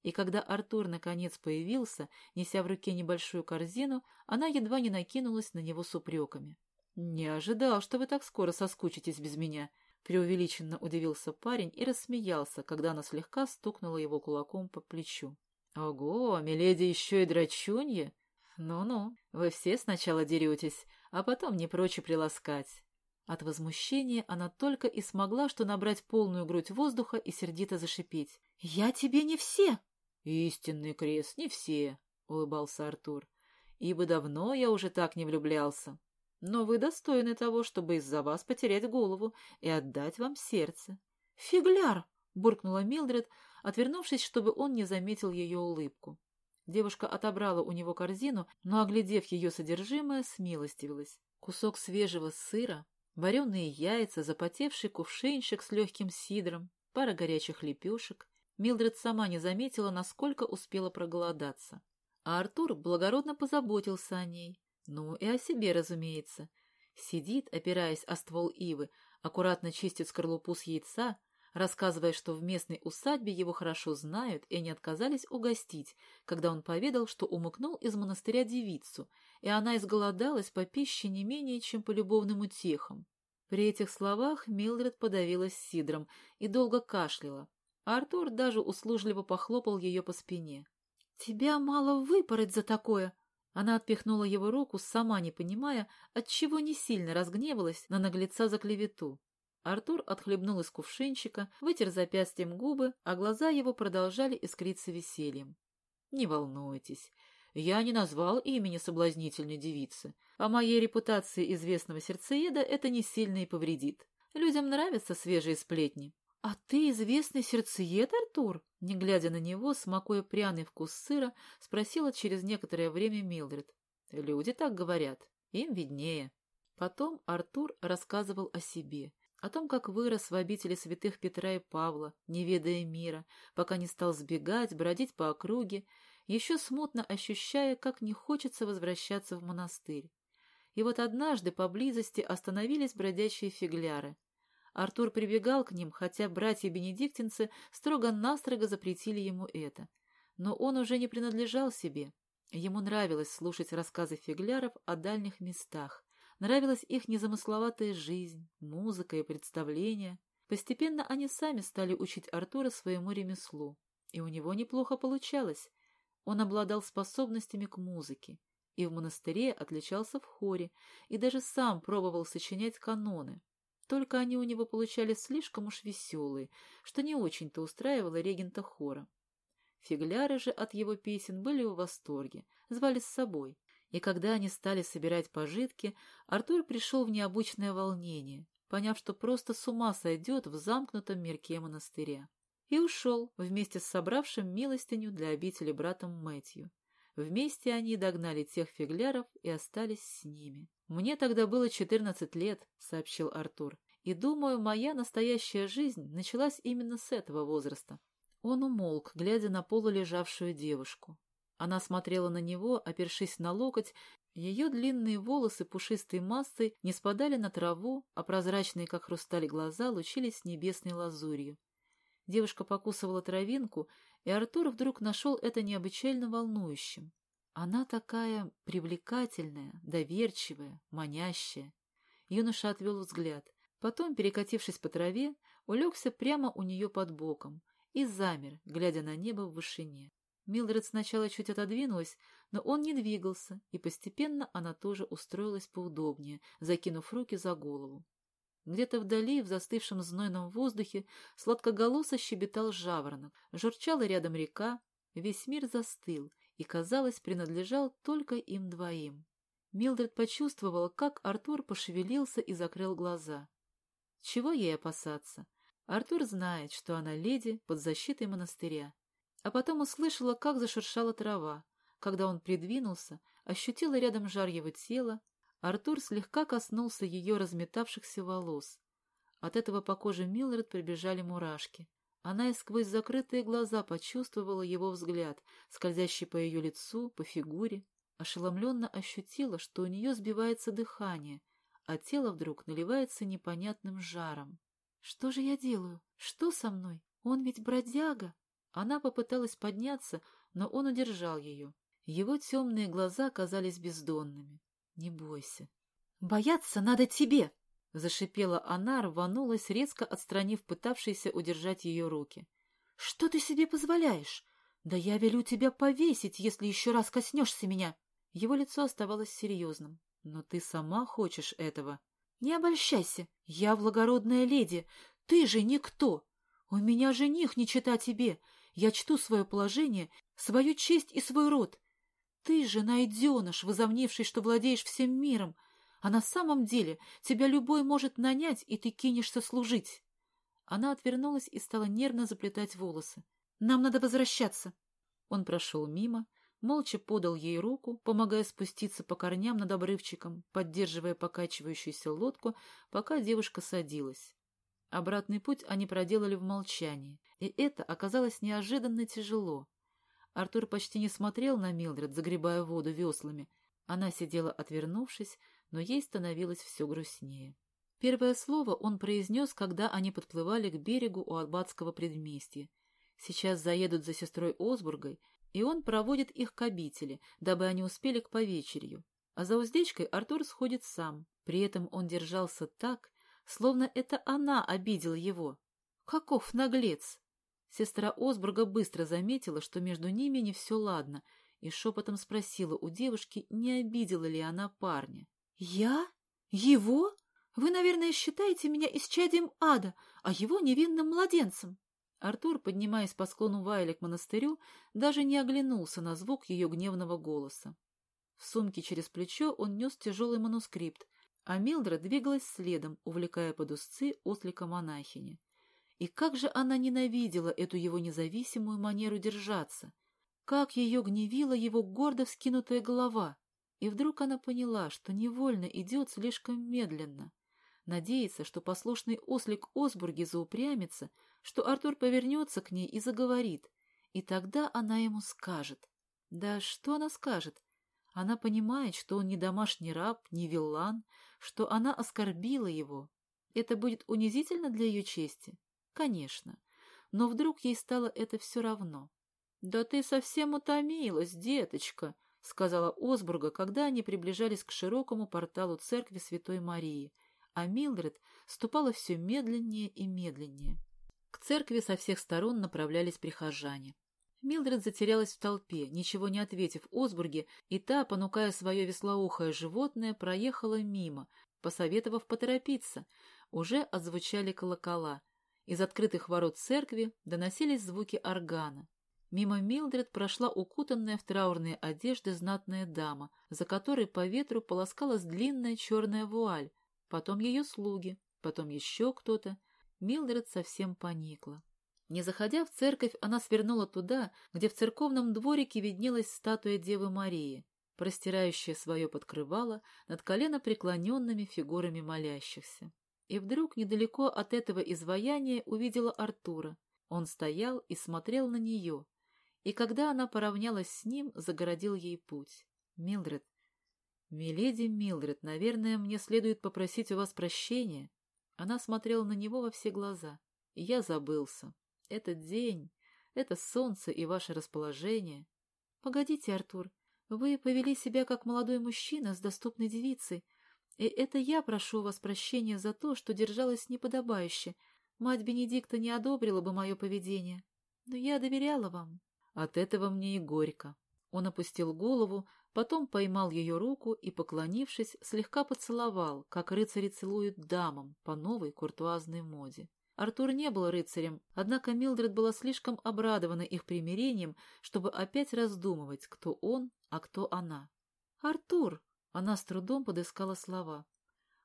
И когда Артур наконец появился, неся в руке небольшую корзину, она едва не накинулась на него с упреками. «Не ожидал, что вы так скоро соскучитесь без меня», — преувеличенно удивился парень и рассмеялся, когда она слегка стукнула его кулаком по плечу. «Ого, миледи еще и драчунья? Ну-ну, вы все сначала деретесь, а потом не прочь приласкать. От возмущения она только и смогла что набрать полную грудь воздуха и сердито зашипеть. «Я тебе не все!» «Истинный крест, не все», — улыбался Артур. «Ибо давно я уже так не влюблялся. Но вы достойны того, чтобы из-за вас потерять голову и отдать вам сердце». «Фигляр!» — буркнула Милдред, отвернувшись, чтобы он не заметил ее улыбку. Девушка отобрала у него корзину, но, оглядев ее содержимое, смилостивилась. Кусок свежего сыра, вареные яйца, запотевший кувшинчик с легким сидром, пара горячих лепешек. Милдред сама не заметила, насколько успела проголодаться. А Артур благородно позаботился о ней. Ну и о себе, разумеется. Сидит, опираясь о ствол ивы, аккуратно чистит скорлупу с яйца, рассказывая, что в местной усадьбе его хорошо знают и не отказались угостить, когда он поведал, что умыкнул из монастыря девицу, и она изголодалась по пище не менее, чем по любовным утехам. При этих словах Милдред подавилась сидром и долго кашляла, а Артур даже услужливо похлопал ее по спине. «Тебя мало выпороть за такое!» Она отпихнула его руку, сама не понимая, отчего не сильно разгневалась на наглеца за клевету. Артур отхлебнул из кувшинчика, вытер запястьем губы, а глаза его продолжали искриться весельем. «Не волнуйтесь, я не назвал имени соблазнительной девицы, а моей репутации известного сердцееда это не сильно и повредит. Людям нравятся свежие сплетни». «А ты известный сердцеед, Артур?» Не глядя на него, смакуя пряный вкус сыра, спросила через некоторое время Милдред. «Люди так говорят, им виднее». Потом Артур рассказывал о себе – о том, как вырос в обители святых Петра и Павла, не ведая мира, пока не стал сбегать, бродить по округе, еще смутно ощущая, как не хочется возвращаться в монастырь. И вот однажды поблизости остановились бродячие фигляры. Артур прибегал к ним, хотя братья-бенедиктинцы строго-настрого запретили ему это. Но он уже не принадлежал себе. Ему нравилось слушать рассказы фигляров о дальних местах, Нравилась их незамысловатая жизнь, музыка и представления. Постепенно они сами стали учить Артура своему ремеслу, и у него неплохо получалось. Он обладал способностями к музыке, и в монастыре отличался в хоре, и даже сам пробовал сочинять каноны. Только они у него получались слишком уж веселые, что не очень-то устраивало регента хора. Фигляры же от его песен были в восторге, звали с собой, и когда они стали собирать пожитки, Артур пришел в необычное волнение, поняв, что просто с ума сойдет в замкнутом мирке монастыря. И ушел вместе с собравшим милостыню для обители братом Мэтью. Вместе они догнали тех фигляров и остались с ними. «Мне тогда было четырнадцать лет», — сообщил Артур, «и, думаю, моя настоящая жизнь началась именно с этого возраста». Он умолк, глядя на полулежавшую девушку. Она смотрела на него, опершись на локоть, ее длинные волосы пушистой массой не спадали на траву, а прозрачные, как хрусталь, глаза лучились небесной лазурью. Девушка покусывала травинку, и Артур вдруг нашел это необычайно волнующим. Она такая привлекательная, доверчивая, манящая. Юноша отвел взгляд. Потом, перекатившись по траве, улегся прямо у нее под боком и замер, глядя на небо в вышине. Милдред сначала чуть отодвинулась, но он не двигался, и постепенно она тоже устроилась поудобнее, закинув руки за голову. Где-то вдали, в застывшем знойном воздухе, сладкоголосо щебетал жаворонок, журчала рядом река, весь мир застыл и, казалось, принадлежал только им двоим. Милдред почувствовала, как Артур пошевелился и закрыл глаза. Чего ей опасаться? Артур знает, что она леди под защитой монастыря, а потом услышала, как зашуршала трава. Когда он придвинулся, ощутила рядом жар его тела, Артур слегка коснулся ее разметавшихся волос. От этого по коже Милред прибежали мурашки. Она и сквозь закрытые глаза почувствовала его взгляд, скользящий по ее лицу, по фигуре. Ошеломленно ощутила, что у нее сбивается дыхание, а тело вдруг наливается непонятным жаром. «Что же я делаю? Что со мной? Он ведь бродяга!» Она попыталась подняться, но он удержал ее. Его темные глаза казались бездонными. «Не бойся». «Бояться надо тебе!» — зашипела она, рванулась, резко отстранив пытавшиеся удержать ее руки. «Что ты себе позволяешь? Да я велю тебя повесить, если еще раз коснешься меня!» Его лицо оставалось серьезным. «Но ты сама хочешь этого?» «Не обольщайся! Я благородная леди! Ты же никто! У меня жених не чита тебе! Я чту свое положение, свою честь и свой род. Ты же найденыш, возомнивший, что владеешь всем миром, а на самом деле тебя любой может нанять, и ты кинешься служить. Она отвернулась и стала нервно заплетать волосы. «Нам надо возвращаться!» Он прошел мимо, молча подал ей руку, помогая спуститься по корням над обрывчиком, поддерживая покачивающуюся лодку, пока девушка садилась. Обратный путь они проделали в молчании, и это оказалось неожиданно тяжело. Артур почти не смотрел на Милдред, загребая воду веслами. Она сидела отвернувшись, но ей становилось все грустнее. Первое слово он произнес, когда они подплывали к берегу у Албатского предместья. Сейчас заедут за сестрой Осбургой, и он проводит их к обители, дабы они успели к повечерью. А за уздечкой Артур сходит сам. При этом он держался так, словно это она обидела его. Каков наглец! Сестра Осбурга быстро заметила, что между ними не все ладно, и шепотом спросила у девушки, не обидела ли она парня. «Я? Его? Вы, наверное, считаете меня исчадием ада, а его невинным младенцем?» Артур, поднимаясь по склону Вайля к монастырю, даже не оглянулся на звук ее гневного голоса. В сумке через плечо он нес тяжелый манускрипт, а Милдред двигалась следом, увлекая под узцы ослика монахини. И как же она ненавидела эту его независимую манеру держаться! Как ее гневила его гордо вскинутая голова! И вдруг она поняла, что невольно идет слишком медленно. Надеется, что послушный ослик Осбурги заупрямится, что Артур повернется к ней и заговорит, и тогда она ему скажет. Да что она скажет? Она понимает, что он не домашний раб, не виллан, что она оскорбила его. Это будет унизительно для ее чести? Конечно. Но вдруг ей стало это все равно. «Да ты совсем утомилась, деточка», — сказала Осбурга, когда они приближались к широкому порталу церкви Святой Марии, а Милдред ступала все медленнее и медленнее. К церкви со всех сторон направлялись прихожане. Милдред затерялась в толпе, ничего не ответив Осбурге, и та, понукая свое веслоухое животное, проехала мимо, посоветовав поторопиться. Уже отзвучали колокола. Из открытых ворот церкви доносились звуки органа. Мимо Милдред прошла укутанная в траурные одежды знатная дама, за которой по ветру полоскалась длинная черная вуаль, потом ее слуги, потом еще кто-то, Милдред совсем поникла. Не заходя в церковь, она свернула туда, где в церковном дворике виднелась статуя Девы Марии, простирающая свое подкрывало над колено преклоненными фигурами молящихся. И вдруг недалеко от этого изваяния увидела Артура. Он стоял и смотрел на нее, и когда она поравнялась с ним, загородил ей путь. «Милдред, миледи Милдред, наверное, мне следует попросить у вас прощения, она смотрела на него во все глаза. Я забылся. Этот день, это солнце и ваше расположение. Погодите, Артур, вы повели себя как молодой мужчина с доступной девицей. И это я прошу вас прощения за то, что держалась неподобающе. Мать Бенедикта не одобрила бы мое поведение. Но я доверяла вам. От этого мне и горько. Он опустил голову, потом поймал ее руку и, поклонившись, слегка поцеловал, как рыцари целуют дамам по новой куртуазной моде. Артур не был рыцарем, однако Милдред была слишком обрадована их примирением, чтобы опять раздумывать, кто он, а кто она. «Артур!» — она с трудом подыскала слова.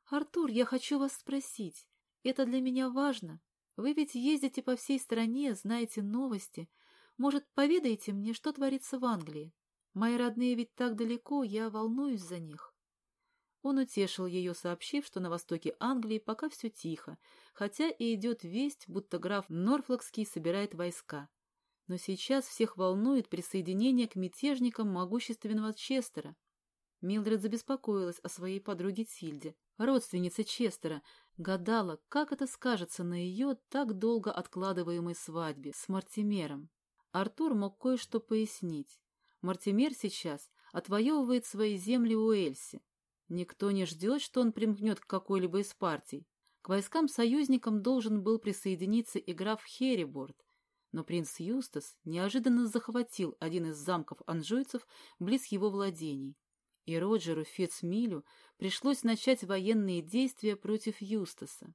«Артур, я хочу вас спросить. Это для меня важно. Вы ведь ездите по всей стране, знаете новости. Может, поведаете мне, что творится в Англии? Мои родные ведь так далеко, я волнуюсь за них. Он утешил ее, сообщив, что на востоке Англии пока все тихо, хотя и идет весть, будто граф Норфлокский собирает войска. Но сейчас всех волнует присоединение к мятежникам могущественного Честера. Милдред забеспокоилась о своей подруге Тильде, родственнице Честера, гадала, как это скажется на ее так долго откладываемой свадьбе с Мартимером. Артур мог кое-что пояснить. Мартимер сейчас отвоевывает свои земли у Эльси. Никто не ждет, что он примкнет к какой-либо из партий. К войскам-союзникам должен был присоединиться и граф Хериборд, но принц Юстас неожиданно захватил один из замков анжуйцев близ его владений, и Роджеру Фитцмилю пришлось начать военные действия против Юстаса.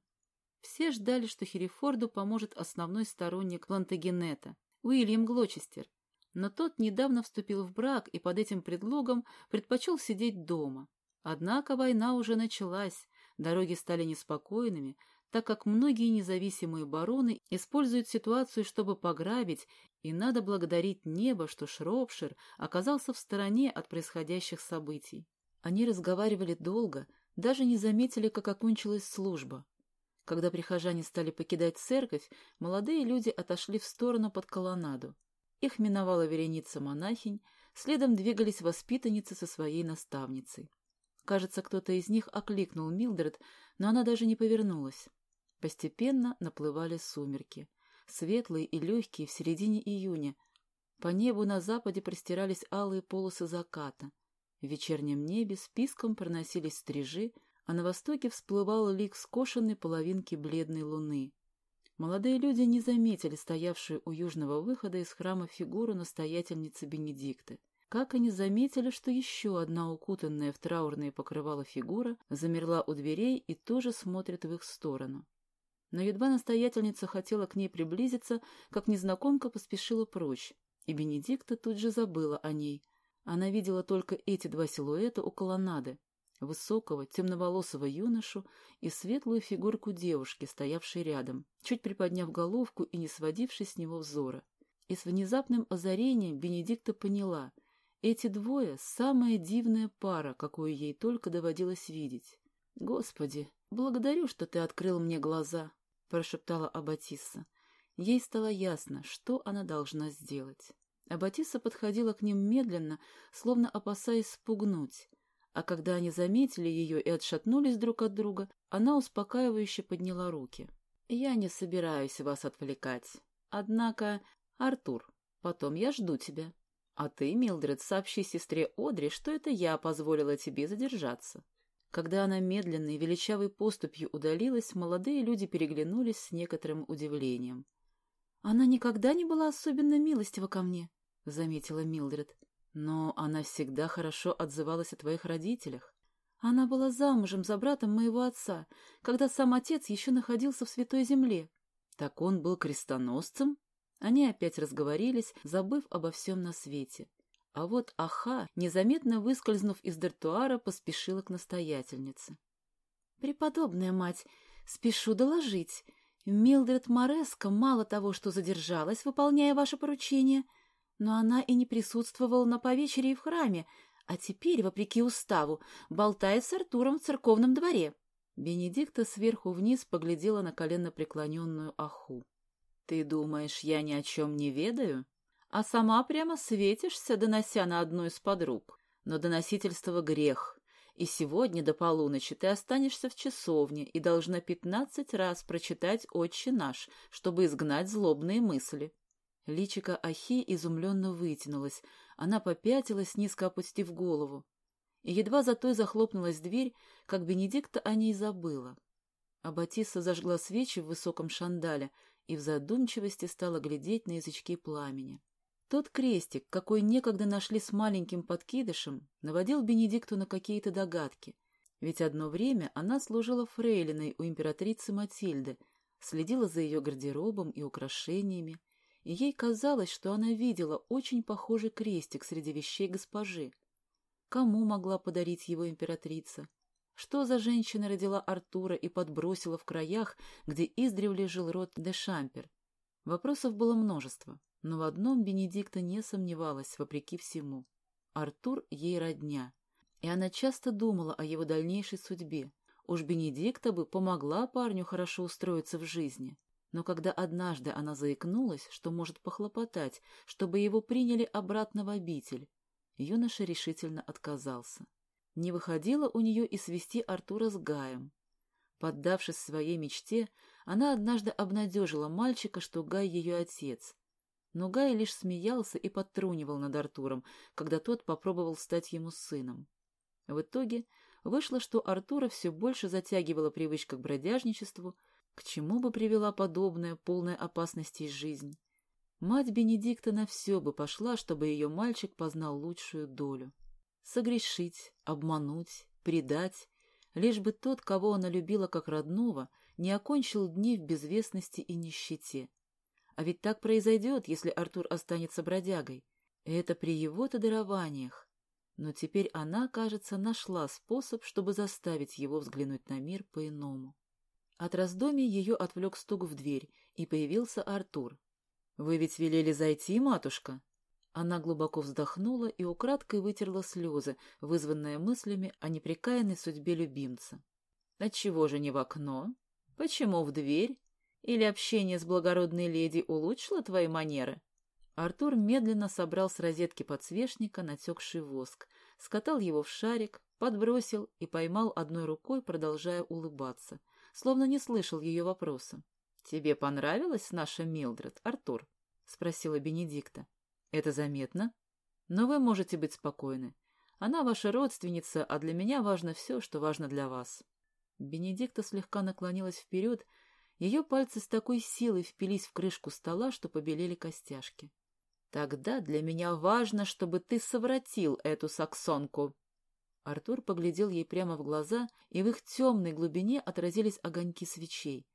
Все ждали, что Херифорду поможет основной сторонник Плантагенета, Уильям Глочестер, но тот недавно вступил в брак и под этим предлогом предпочел сидеть дома. Однако война уже началась, дороги стали неспокойными, так как многие независимые бароны используют ситуацию, чтобы пограбить, и надо благодарить небо, что Шропшир оказался в стороне от происходящих событий. Они разговаривали долго, даже не заметили, как окончилась служба. Когда прихожане стали покидать церковь, молодые люди отошли в сторону под колоннаду. Их миновала вереница монахинь, следом двигались воспитанницы со своей наставницей. Кажется, кто-то из них окликнул Милдред, но она даже не повернулась. Постепенно наплывали сумерки, светлые и легкие в середине июня. По небу на западе простирались алые полосы заката. В вечернем небе списком проносились стрижи, а на востоке всплывал лик скошенной половинки бледной луны. Молодые люди не заметили стоявшую у южного выхода из храма фигуру настоятельницы Бенедикты. Как они заметили, что еще одна укутанная в траурные покрывала фигура замерла у дверей и тоже смотрит в их сторону. Но едва настоятельница хотела к ней приблизиться, как незнакомка поспешила прочь, и Бенедикта тут же забыла о ней. Она видела только эти два силуэта у колоннады, высокого, темноволосого юношу и светлую фигурку девушки, стоявшей рядом, чуть приподняв головку и не сводившей с него взора. И с внезапным озарением Бенедикта поняла — эти двое — самая дивная пара, какую ей только доводилось видеть. «Господи, благодарю, что ты открыл мне глаза», — прошептала Аббатисса. Ей стало ясно, что она должна сделать. Аббатисса подходила к ним медленно, словно опасаясь спугнуть. А когда они заметили ее и отшатнулись друг от друга, она успокаивающе подняла руки. «Я не собираюсь вас отвлекать. Однако, Артур, потом я жду тебя. А ты, Милдред, сообщи сестре Одри, что это я позволила тебе задержаться. Когда она медленной, величавой поступью удалилась, молодые люди переглянулись с некоторым удивлением. «Она никогда не была особенно милостива ко мне», — заметила Милдред. «Но она всегда хорошо отзывалась о твоих родителях. Она была замужем за братом моего отца, когда сам отец еще находился в Святой Земле». «Так он был крестоносцем?» Они опять разговорились, забыв обо всем на свете. А вот Аха, незаметно выскользнув из дартуара, поспешила к настоятельнице. «Преподобная мать, спешу доложить. Милдред Мореско мало того, что задержалась, выполняя ваше поручение, но она и не присутствовала на повечерии в храме, а теперь, вопреки уставу, болтает с Артуром в церковном дворе». Бенедикта сверху вниз поглядела на коленно преклоненную Аху. Ты думаешь, я ни о чем не ведаю? А сама прямо светишься, донося на одну из подруг. Но доносительство — грех. И сегодня до полуночи ты останешься в часовне и должна пятнадцать раз прочитать «Отче наш», чтобы изгнать злобные мысли. Личико Ахи изумленно вытянулось. Она попятилась, низко опустив голову. И едва за той захлопнулась дверь, как Бенедикта о ней забыла. А зажгла свечи в высоком шандале и в задумчивости стала глядеть на язычки пламени. Тот крестик, какой некогда нашли с маленьким подкидышем, наводил Бенедикту на какие-то догадки. Ведь одно время она служила фрейлиной у императрицы Матильды, следила за ее гардеробом и украшениями, и ей казалось, что она видела очень похожий крестик среди вещей госпожи. Кому могла подарить его императрица? Что за женщина родила Артура и подбросила в краях, где издревле жил род де Шампер? Вопросов было множество, но в одном Бенедикта не сомневалась, вопреки всему. Артур ей родня, и она часто думала о его дальнейшей судьбе. Уж Бенедикта бы помогла парню хорошо устроиться в жизни. Но когда однажды она заикнулась, что может похлопотать, чтобы его приняли обратно в обитель, юноша решительно отказался. Не выходило у нее и свести Артура с Гаем. Поддавшись своей мечте, она однажды обнадежила мальчика, что Гай ее отец. Но Гай лишь смеялся и подтрунивал над Артуром, когда тот попробовал стать ему сыном. В итоге вышло, что Артура все больше затягивала привычка к бродяжничеству, к чему бы привела подобная, полная опасностей жизнь. Мать Бенедикта на все бы пошла, чтобы ее мальчик познал лучшую долю. Согрешить, обмануть, предать, лишь бы тот, кого она любила как родного, не окончил дни в безвестности и нищете. А ведь так произойдет, если Артур останется бродягой. это при его-то дарованиях. Но теперь она, кажется, нашла способ, чтобы заставить его взглянуть на мир по-иному. От раздумий ее отвлек стук в дверь, и появился Артур. «Вы ведь велели зайти, матушка?» Она глубоко вздохнула и украдкой вытерла слезы, вызванные мыслями о непрекаянной судьбе любимца. Отчего же не в окно? Почему в дверь? Или общение с благородной леди улучшило твои манеры? Артур медленно собрал с розетки подсвечника натекший воск, скатал его в шарик, подбросил и поймал одной рукой, продолжая улыбаться, словно не слышал ее вопроса. «Тебе понравилась наша Милдред, Артур?» — спросила Бенедикта. «Это заметно. Но вы можете быть спокойны. Она ваша родственница, а для меня важно все, что важно для вас». Бенедикта слегка наклонилась вперед, ее пальцы с такой силой впились в крышку стола, что побелели костяшки. «Тогда для меня важно, чтобы ты совратил эту саксонку». Артур поглядел ей прямо в глаза, и в их темной глубине отразились огоньки свечей.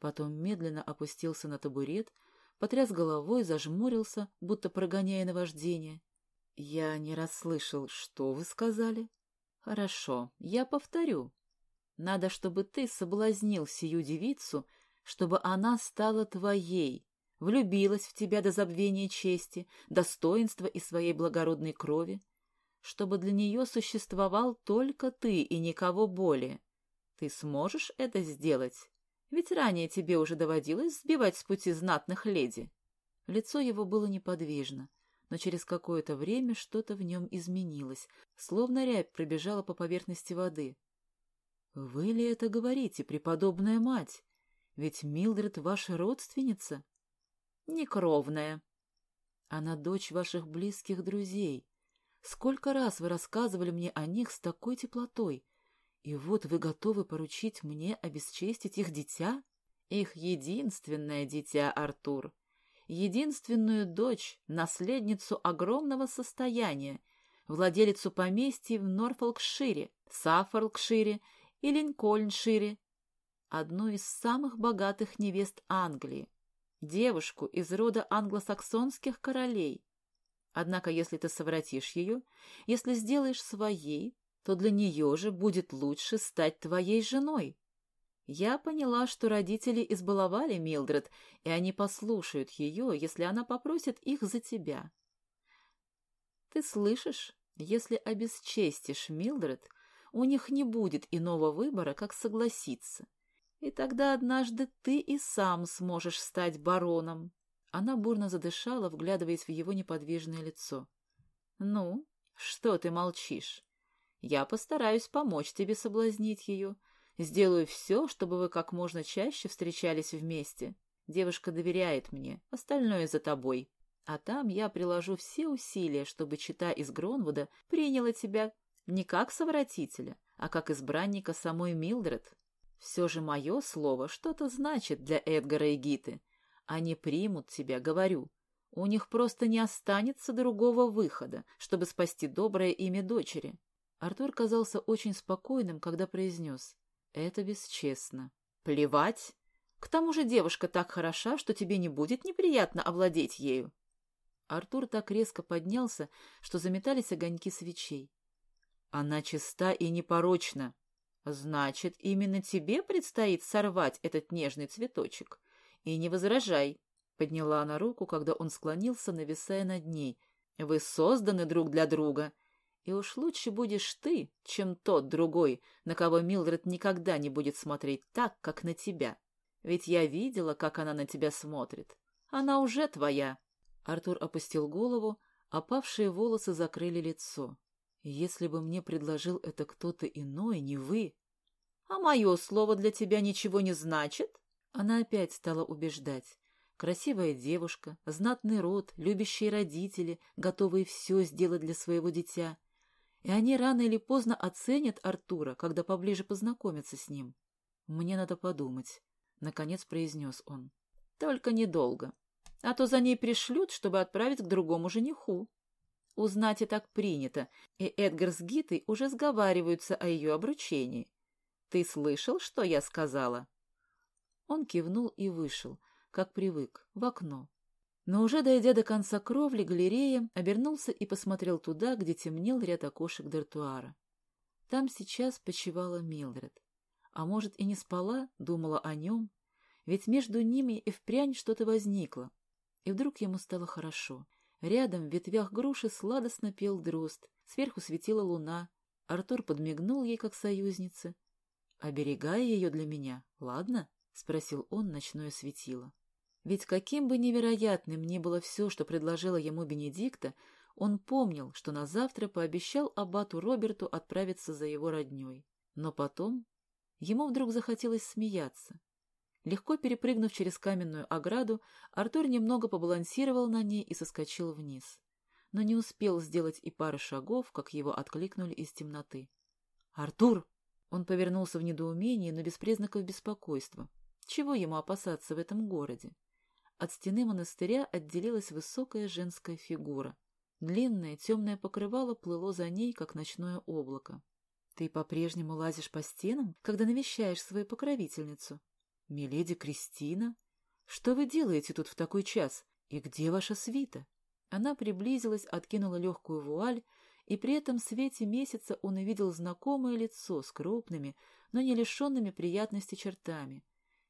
Потом медленно опустился на табурет, потряс головой, зажмурился, будто прогоняя наваждение. «Я не расслышал, что вы сказали?» «Хорошо, я повторю. Надо, чтобы ты соблазнил сию девицу, чтобы она стала твоей, влюбилась в тебя до забвения чести, достоинства и своей благородной крови, чтобы для нее существовал только ты и никого более. Ты сможешь это сделать? Ведь ранее тебе уже доводилось сбивать с пути знатных леди. Лицо его было неподвижно, но через какое-то время что-то в нем изменилось, словно рябь пробежала по поверхности воды. «Вы ли это говорите, преподобная мать? Ведь Милдред ваша родственница?» «Некровная». «Она дочь ваших близких друзей. Сколько раз вы рассказывали мне о них с такой теплотой, и вот вы готовы поручить мне обесчестить их дитя? Их единственное дитя, Артур. Единственную дочь, наследницу огромного состояния, владелицу поместья в Норфолкшире, Саффолкшире и Линкольншире, одну из самых богатых невест Англии, девушку из рода англосаксонских королей. Однако, если ты совратишь ее, если сделаешь своей, то для нее же будет лучше стать твоей женой. Я поняла, что родители избаловали Милдред, и они послушают ее, если она попросит их за тебя. Ты слышишь? Если обесчестишь Милдред, у них не будет иного выбора, как согласиться. И тогда однажды ты и сам сможешь стать бароном. Она бурно задышала, вглядываясь в его неподвижное лицо. «Ну, что ты молчишь? Я постараюсь помочь тебе соблазнить ее. Сделаю все, чтобы вы как можно чаще встречались вместе. Девушка доверяет мне, остальное за тобой. А там я приложу все усилия, чтобы чита из Гронвуда приняла тебя не как совратителя, а как избранника самой Милдред. Все же мое слово что-то значит для Эдгара и Гиты. Они примут тебя, говорю. У них просто не останется другого выхода, чтобы спасти доброе имя дочери. Артур казался очень спокойным, когда произнес. Это бесчестно. Плевать. К тому же девушка так хороша, что тебе не будет неприятно овладеть ею. Артур так резко поднялся, что заметались огоньки свечей. Она чиста и непорочна. Значит, именно тебе предстоит сорвать этот нежный цветочек. И не возражай. Подняла она руку, когда он склонился, нависая над ней. Вы созданы друг для друга. И уж лучше будешь ты, чем тот другой, на кого Милдред никогда не будет смотреть так, как на тебя. Ведь я видела, как она на тебя смотрит. Она уже твоя. Артур опустил голову, опавшие волосы закрыли лицо. Если бы мне предложил это кто-то иной, не вы... А мое слово для тебя ничего не значит? Она опять стала убеждать. Красивая девушка, знатный род, любящие родители, готовые все сделать для своего дитя. И они рано или поздно оценят Артура, когда поближе познакомятся с ним. Мне надо подумать, — наконец произнес он. Только недолго. А то за ней пришлют, чтобы отправить к другому жениху. Узнать и так принято, и Эдгар с Гитой уже сговариваются о ее обручении. Ты слышал, что я сказала?» Он кивнул и вышел, как привык, в окно. Но уже дойдя до конца кровли галереи, обернулся и посмотрел туда, где темнел ряд окошек дартуара. Там сейчас почивала Милдред. А может, и не спала, думала о нем, ведь между ними и впрянь что-то возникло. И вдруг ему стало хорошо. Рядом в ветвях груши сладостно пел дрозд, сверху светила луна. Артур подмигнул ей, как союзнице. «Оберегай ее для меня, ладно?» — спросил он ночное светило. Ведь каким бы невероятным ни было все, что предложила ему Бенедикта, Он помнил, что на завтра пообещал аббату Роберту отправиться за его родней. Но потом ему вдруг захотелось смеяться. Легко перепрыгнув через каменную ограду, Артур немного побалансировал на ней и соскочил вниз. Но не успел сделать и пары шагов, как его откликнули из темноты. «Артур!» Он повернулся в недоумении, но без признаков беспокойства. Чего ему опасаться в этом городе? От стены монастыря отделилась высокая женская фигура. Длинное темное покрывало плыло за ней, как ночное облако. «Ты по-прежнему лазишь по стенам, когда навещаешь свою покровительницу?» «Миледи Кристина? Что вы делаете тут в такой час? И где ваша свита?» Она приблизилась, откинула легкую вуаль, и при этом свете месяца он увидел знакомое лицо с крупными, но не лишенными приятности чертами,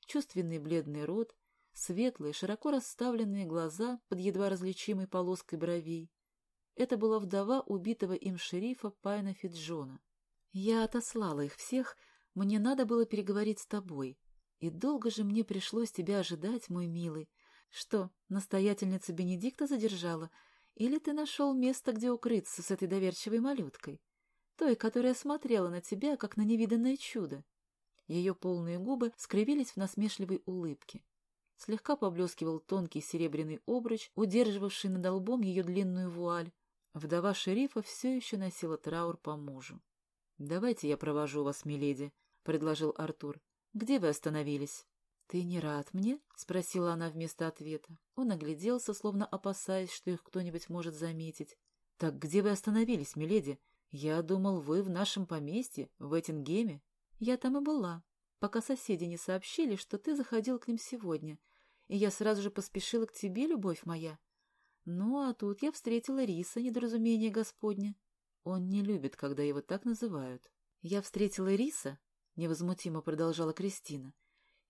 чувственный бледный рот, светлые, широко расставленные глаза под едва различимой полоской бровей. Это была вдова убитого им шерифа Пайна Фиджона. «Я отослала их всех, мне надо было переговорить с тобой. И долго же мне пришлось тебя ожидать, мой милый. Что, настоятельница Бенедикта задержала? Или ты нашел место, где укрыться с этой доверчивой малюткой? Той, которая смотрела на тебя, как на невиданное чудо?» Ее полные губы скривились в насмешливой улыбке. Слегка поблескивал тонкий серебряный обруч, удерживавший над лбом ее длинную вуаль. Вдова шерифа все еще носила траур по мужу. — Давайте я провожу вас, миледи, — предложил Артур. — Где вы остановились? — Ты не рад мне? — спросила она вместо ответа. Он огляделся, словно опасаясь, что их кто-нибудь может заметить. — Так где вы остановились, миледи? Я думал, вы в нашем поместье, в Эттингеме. Я там и была, пока соседи не сообщили, что ты заходил к ним сегодня, и я сразу же поспешила к тебе, любовь моя. Ну, а тут я встретила Риса, недоразумение Господня. Он не любит, когда его так называют. Я встретила Риса, — невозмутимо продолжала Кристина, —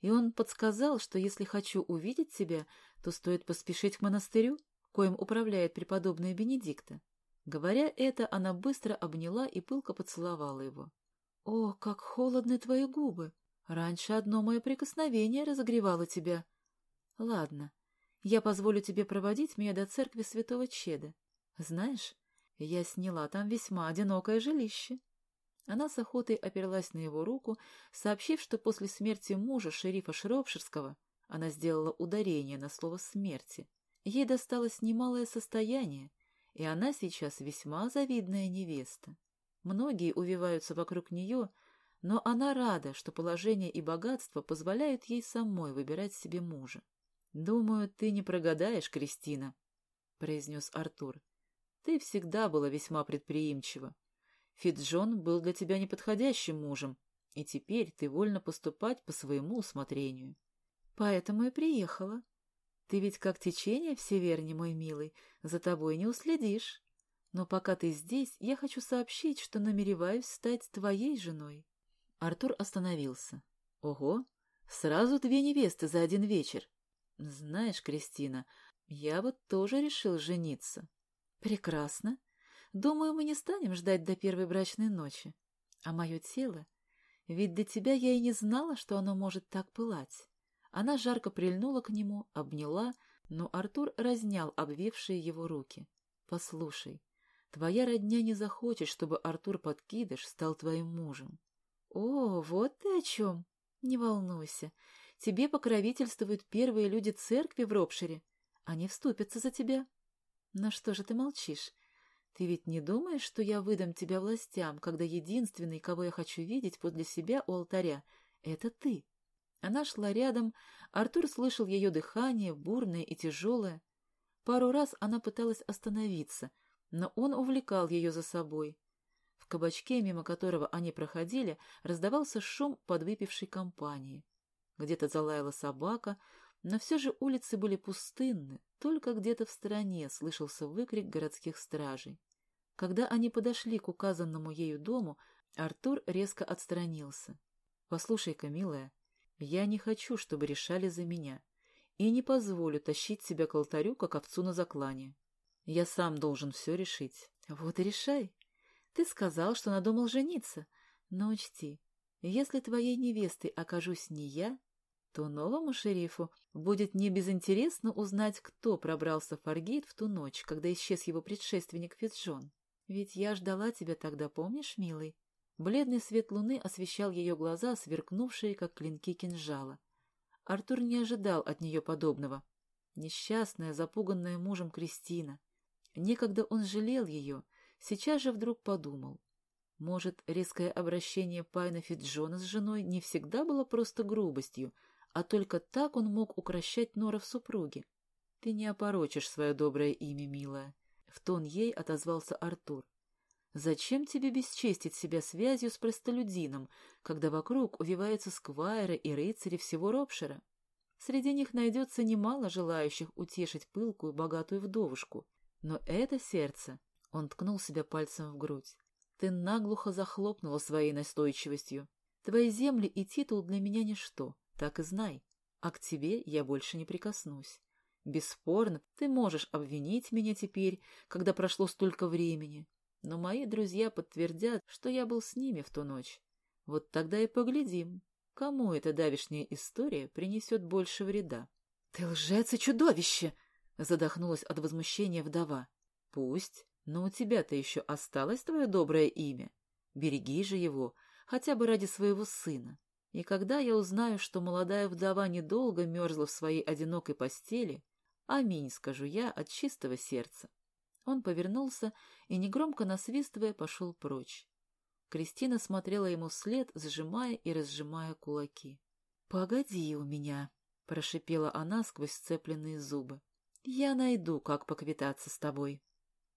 и он подсказал, что если хочу увидеть тебя, то стоит поспешить к монастырю, коим управляет преподобная Бенедикта. Говоря это, она быстро обняла и пылко поцеловала его. «О, как холодны твои губы! Раньше одно мое прикосновение разогревало тебя. Ладно, я позволю тебе проводить меня до церкви святого Чеда. Знаешь, я сняла там весьма одинокое жилище». Она с охотой оперлась на его руку, сообщив, что после смерти мужа, шерифа Шропширского, она сделала ударение на слово «смерти». Ей досталось немалое состояние, и она сейчас весьма завидная невеста. Многие увиваются вокруг нее, но она рада, что положение и богатство позволяют ей самой выбирать себе мужа. «Думаю, ты не прогадаешь, Кристина», — произнес Артур. «Ты всегда была весьма предприимчива. Фитджон был для тебя неподходящим мужем, и теперь ты вольна поступать по своему усмотрению. Поэтому и приехала. Ты ведь как течение в Северне, мой милый, за тобой не уследишь. Но пока ты здесь, я хочу сообщить, что намереваюсь стать твоей женой. Артур остановился. Ого, сразу две невесты за один вечер. Знаешь, Кристина, я вот тоже решил жениться. Прекрасно. Думаю, мы не станем ждать до первой брачной ночи. А мое тело? Ведь до тебя я и не знала, что оно может так пылать. Она жарко прильнула к нему, обняла, но Артур разнял обвившие его руки. Послушай, Твоя родня не захочет, чтобы Артур Подкидыш стал твоим мужем. О, вот ты о чем. Не волнуйся. Тебе покровительствуют первые люди церкви в Ропшире. Они вступятся за тебя. Но что же ты молчишь? Ты ведь не думаешь, что я выдам тебя властям, когда единственный, кого я хочу видеть подле себя у алтаря, — это ты? Она шла рядом, Артур слышал ее дыхание, бурное и тяжелое. Пару раз она пыталась остановиться — но он увлекал ее за собой. В кабачке, мимо которого они проходили, раздавался шум подвыпившей компании. Где-то залаяла собака, но все же улицы были пустынны, только где-то в стороне слышался выкрик городских стражей. Когда они подошли к указанному ею дому, Артур резко отстранился. «Послушай-ка, милая, я не хочу, чтобы решали за меня, и не позволю тащить себя к алтарю, как овцу на заклане. Я сам должен все решить. Вот и решай. Ты сказал, что надумал жениться. Но учти, если твоей невестой окажусь не я, то новому шерифу будет не безинтересно узнать, кто пробрался в Фаргейт в ту ночь, когда исчез его предшественник Фитджон. Ведь я ждала тебя тогда, помнишь, милый? Бледный свет луны освещал ее глаза, сверкнувшие, как клинки кинжала. Артур не ожидал от нее подобного. Несчастная, запуганная мужем Кристина. Некогда он жалел ее, сейчас же вдруг подумал. Может, резкое обращение Пайна Фитджона с женой не всегда было просто грубостью, а только так он мог укращать в супруге. Ты не опорочишь свое доброе имя, милая. В тон ей отозвался Артур. Зачем тебе бесчестить себя связью с простолюдином, когда вокруг увиваются сквайры и рыцари всего Ропшира? Среди них найдется немало желающих утешить пылкую богатую вдовушку. Но это сердце... Он ткнул себя пальцем в грудь. Ты наглухо захлопнула своей настойчивостью. Твои земли и титул для меня ничто, так и знай. А к тебе я больше не прикоснусь. Бесспорно, ты можешь обвинить меня теперь, когда прошло столько времени, но мои друзья подтвердят, что я был с ними в ту ночь. Вот тогда и поглядим, кому эта давишняя история принесет больше вреда. — Ты лжец и чудовище! — задохнулась от возмущения вдова. — Пусть, но у тебя-то еще осталось твое доброе имя. Береги же его, хотя бы ради своего сына. И когда я узнаю, что молодая вдова недолго мерзла в своей одинокой постели, аминь, скажу я от чистого сердца. Он повернулся и, негромко насвистывая, пошел прочь. Кристина смотрела ему вслед, сжимая и разжимая кулаки. — Погоди у меня, — прошипела она сквозь сцепленные зубы. — Я найду, как поквитаться с тобой. —